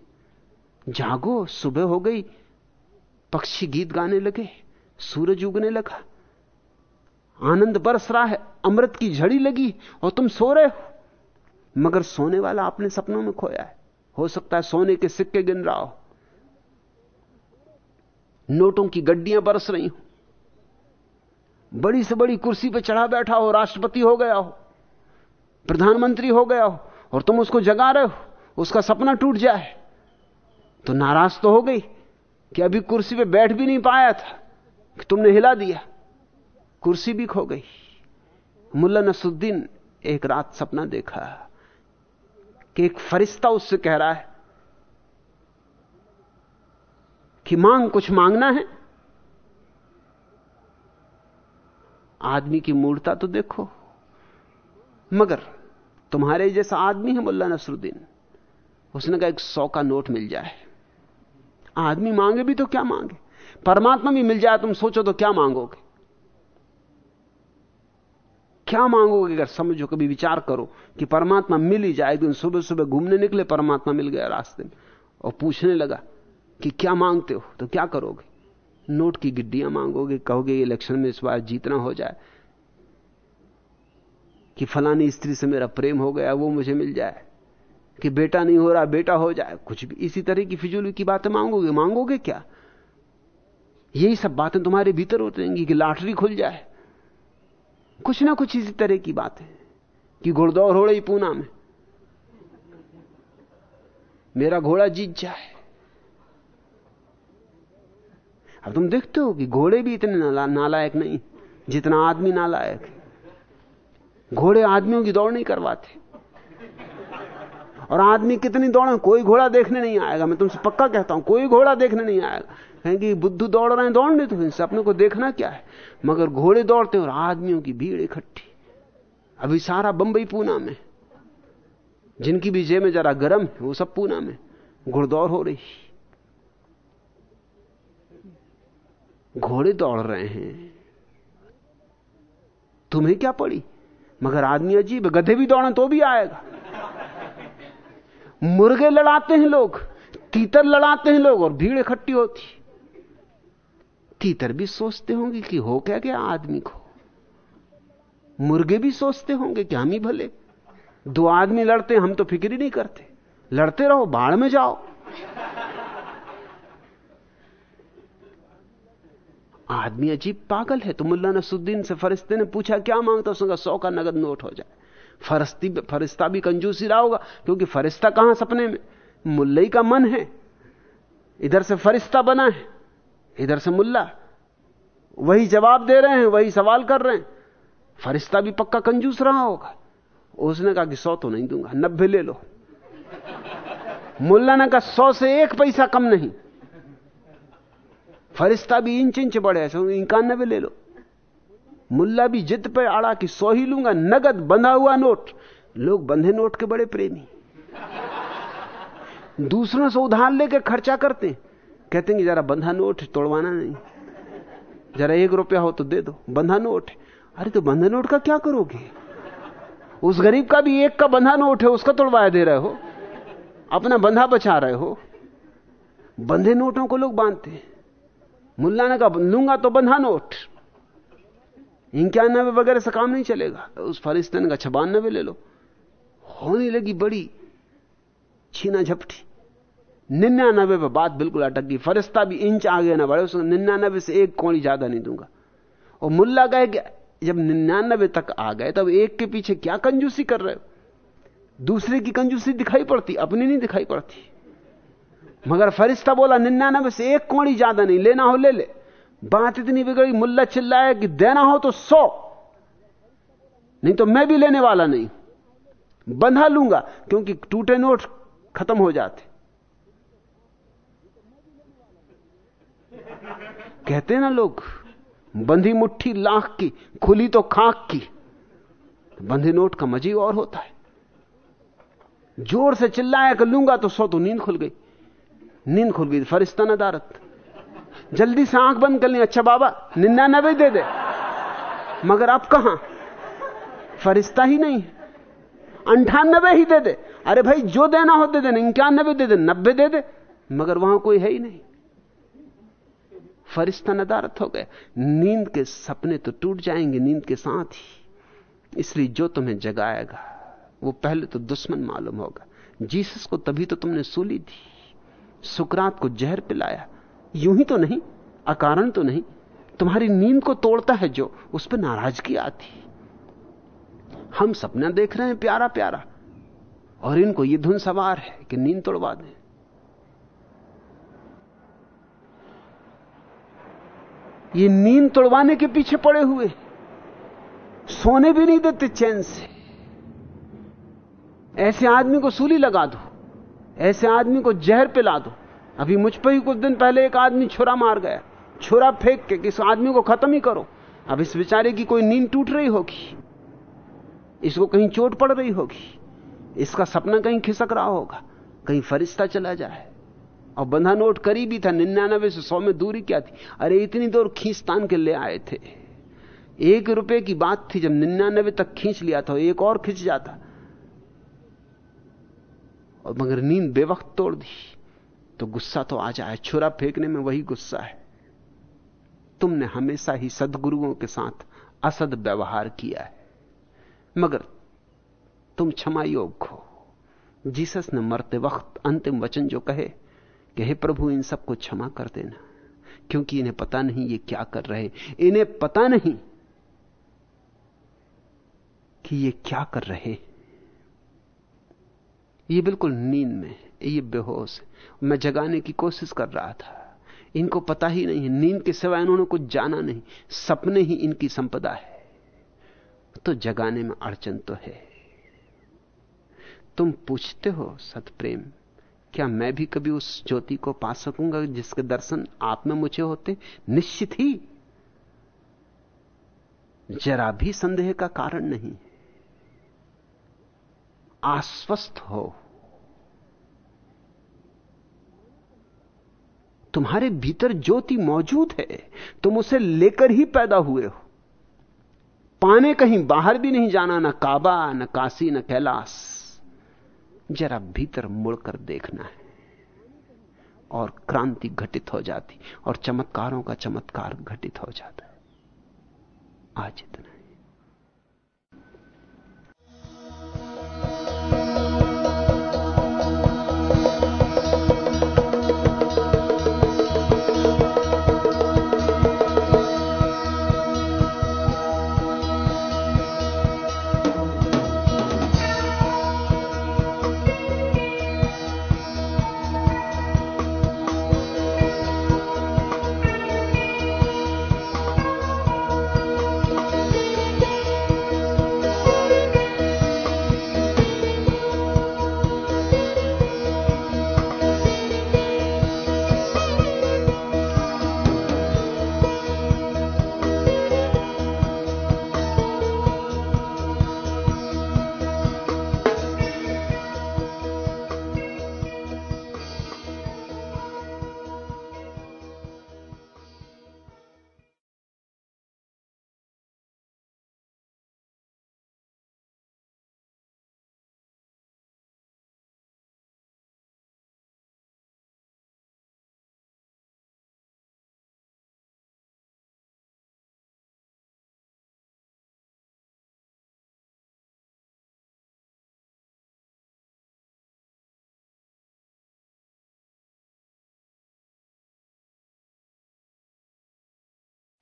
जागो, सुबह हो गई, पक्षी गीत गाने लगे, सूरज उगने लगा। आनंद बरस रहा है, अमृत की झड़ी लगी और तुम सो रहे हो। मगर सोने वाला अपने सपनों में खोया है। हो सकता है सोने के सिक्के गिन रहा हो। नोटों की गड्डियाँ बरस रही हो। बड़ी से बड़ी कुर्सी पर चढ़ा बैठा हो, राष्ट्रपति हो गया हो, प्रधानमंत्री हो गया हो, और तुम उसको जगा रहे हो, उसका सपना टूट जाए तो नाराज़ तो हो गई कि अभी कुर्सी पे बैठ भी नहीं पाया था, कि तुमने हिला दिया। कुर्सी भी खो गई। मुल्ला नसुद्दीन एक रात सपना देखा कि एक फरिश्ता उससे कह रहा है कि मांग कुछ मांगना है? आदमी की मूर्ता तो देखो। मगर तुम्हारे जैसा आदमी है मुल्ला नसरुद्दीन। उसने कहा, एक सौ का नोट मिल जाए। आदमी मांगे भी तो क्या मांगे? परमात्मा भी मिल जाए, तुम सोचो तो क्या मांगोगे? क्या मांगोगे अगर समझो, कभी विचार करो कि परमात्मा मिल ही जाए दिन सुबह सुबह घूमने निकले, परमात्मा मिल गया रास्ते में। और पूछने लगा कि क्या मांगते हो तो क्या करोगे? नोट की गिड्डियाँ मांगोगे, कहोगे इलेक्शन में इस बार जीतना हो जाए कि फलानी स्त्री से मेरा प्रेम हो गया, वो मुझे मिल जाए, कि बेटा नहीं हो रहा, बेटा हो जाए। कुछ भी। इसी तरह की फिजूल की बातें मांगोगे मांगोगे क्या? यही सब बातें तुम्हारे भीतर उतरेंगी कि लॉटरी खुल जाए। कुछ ना कुछ इसी तरह की बातें कि घुड़दौड़ हो रही पूना में। मेरा घोड़ा जीत जाए। अब तुम देखते हो कि घोड़े भी इतने नाला, नालायक नहीं जितना आदमी नालायक है। घोड़े आदमियों की दौड़ नहीं करवाते। और आदमी कितनी दौड़े कोई घोड़ा देखने नहीं आएगा। मैं तुमसे पक्का कहता हूँ कोई घोड़ा देखने नहीं आएगा। कहेंगे बुद्धू दौड़ रहे हैं दौड़ने तो इनसे अपने को देखना क्या है? मगर घोड़े दौड़ते और आदमियों की भीड़ इकट्ठी। अभी सारा बंबई पूना में जिनकी भी जेब में जरा गर्म है वो सब पूना में घुड़दौड़ हो रही। घोड़े दौड़ रहे हैं। तुम्हें क्या पड़ी? मगर आदमी अजीब गधे भी दौड़े तो भी आएगा। मुर्गे लड़ाते हैं लोग, तीतर लड़ाते हैं लोग और भीड़ इकट्ठी होती। तीतर भी सोचते होंगे कि हो क्या क्या आदमी को? मुर्गे भी सोचते होंगे कि हम ही भले। दो आदमी लड़ते, हम तो फ़िक्र ही नहीं करते। लड़ते रहो, बाढ़ में जाओ। आदमी अजीब पागल है। तो मुल्ला नसुद्दीन से फरिश्ते ने पूछा, क्या माँगता उसका सौ का नगद नोट हो जाए। फरिश्ती फरिश्ता भी कंजूसी रहा होगा, क्योंकि फरिश्ता कहाँ सपने में? मुल्लई का मन है। इधर से फरिश्ता बना है, इधर से मुल्ला। वही जवाब दे रहे हैं, वही सवाल कर रहे हैं। फरिश्ता भी पक्का कंजूस रहा होगा। उसने कहा कि सौ तो नहीं दूँगा, नब्बे ले लो। मुल्ला ने कहा, सौ से एक पैसा कम नहीं। फरिश्ता भी इंच इंच बढ़े इक्यानबे ले लो। मुल्ला भी जिद पे आड़ा कि सौ ही लूँगा, नगद बंधा हुआ नोट। लोग बंधे नोट के बड़े प्रेमी। दूसरों से उधार लेकर खर्चा करते कहते हैं जरा बंधा नोट, तोड़वाना नहीं। जरा एक रुपया हो तो दे दो, बंधा नोट। अरे तो बंधा नोट का क्या करोगे? उस गरीब का भी एक का बंधा नोट है, उसका तोड़वाया दे रहे हो। अपना बंधा बचा रहे हो। बंधे नोटों को लोग बांधते हैं। मुल्ला ने कहा लूँगा तो बंधा नोट। इक्यानबे वगैरह से काम नहीं चलेगा। उस फरिश्ते ने कहा छबानबे ले लो। होने लगी बड़ी छीना झपटी। निन्यानबे पर बात बिल्कुल अटक गई। फरिश्ता भी इंच आगे ना बढ़े उसने निन्यानबे से एक कौड़ी ज़्यादा नहीं दूँगा। और मुल्ला कहे कि जब निन्यानबे तक आ गए, तब एक के पीछे क्या कंजूसी कर रहे हो? दूसरे की कंजूसी दिखाई पड़ती, अपनी नहीं दिखाई पड़ती। मगर फरिश्ता बोला निन्यानबे से एक कौड़ी ज़्यादा नहीं, लेना हो ले ले। बात इतनी बिगड़ी, मुल्ला चिल्लाया कि देना हो तो सौ। नहीं तो मैं भी लेने वाला नहीं। बंधा लूँगा, क्योंकि टूटे नोट खत्म हो जाते। कहते ना लोग, बंधी मुट्ठी लाख की, खुली तो खाक की। बंधे नोट का मजी और होता है। ज़ोर से चिल्लाया कर लूँगा तो सौ तो नींद खुल गई। नींद खुल गई, फरिश्ता नदारत जल्दी से आँख बंद कर ली अच्छा बाबा, निन्यानबे दे दे। मगर अब कहाँ? फरिश्ता ही नहीं। अंठानबे ही दे दे। अरे भाई, जो देना हो दे दे इक्यानबे दे दे, नब्बे दे दे। मगर वहाँ कोई है ही नहीं। फरिश्ता नदारत हो गया नींद के सपने तो टूट जाएँगे, नींद के साथ ही। इसलिए जो तुम्हें जगाएगा, वो पहले तो दुश्मन मालूम होगा। जीसस को तभी तो तुमने सूली दी। सुकरात को जहर पिलाया। यूँ ही तो नहीं, अकारण तो नहीं। तुम्हारी नींद को तोड़ता है जो, उस पर नाराज़गी आती। हम सपना देख रहे हैं प्यारा प्यारा, और इनको यह धुन सवार है कि नींद तोड़वा दें। ये नींद तोड़वाने के पीछे पड़े हुए, सोने भी नहीं देते चैन से। ऐसे आदमी को सूली लगा दो। ऐसे आदमी को जहर पिला दो। अभी मुझ पर ही कुछ दिन पहले एक आदमी छुरा मार गया। छुरा फेंक के किस आदमी को खत्म ही करो। अब इस बेचारे की कोई नींद टूट रही होगी? इसको कहीं चोट पड़ रही होगी? इसका सपना कहीं खिसक रहा होगा? कहीं फरिश्ता चला जाए? और बंधा नोट करीब ही था, निन्यानवे से सौ में दूरी क्या थी? अरे इतनी दूर खींच तान के ले आए थे। एक रुपए की बात थी, जब निन्यानवे तक खींच लिया था एक और खींच जाता। और मगर नींद बेवक्त तोड़ दी। तो गुस्सा तो आ जाए, छुरा फेंकने में वही गुस्सा है। तुमने हमेशा ही सदगुरुओं के साथ असद व्यवहार किया है। मगर तुम क्षमा योग हो। जीसस ने मरते वक्त अंतिम वचन जो कहे कि हे प्रभु, इन सबको क्षमा कर देना, क्योंकि इन्हें पता नहीं ये क्या कर रहे इन्हें पता नहीं कि ये क्या कर रहे ये बिल्कुल नींद में है, ये बेहोश है। मैं जगाने की कोशिश कर रहा था। इनको पता ही नहीं है, नींद के सिवाय इन्होंने कुछ जाना नहीं। सपने ही इनकी संपदा है। तो जगाने में अड़चन तो है। तुम पूछते हो, सतप्रेम, क्या मैं भी कभी उस ज्योति को पा सकूँगा जिसके दर्शन आप में मुझे होते? निश्चित ही। जरा भी संदेह का कारण नहीं आश्वस्त हो। तुम्हारे भीतर ज्योति मौजूद है। तुम उसे लेकर ही पैदा हुए हो। पाने कहीं बाहर भी नहीं जाना, ना काबा, न काशी, न कैलाश। जरा भीतर मुड़कर देखना है। और क्रांति घटित हो जाती, और चमत्कारों का चमत्कार घटित हो जाता है। आज इतना।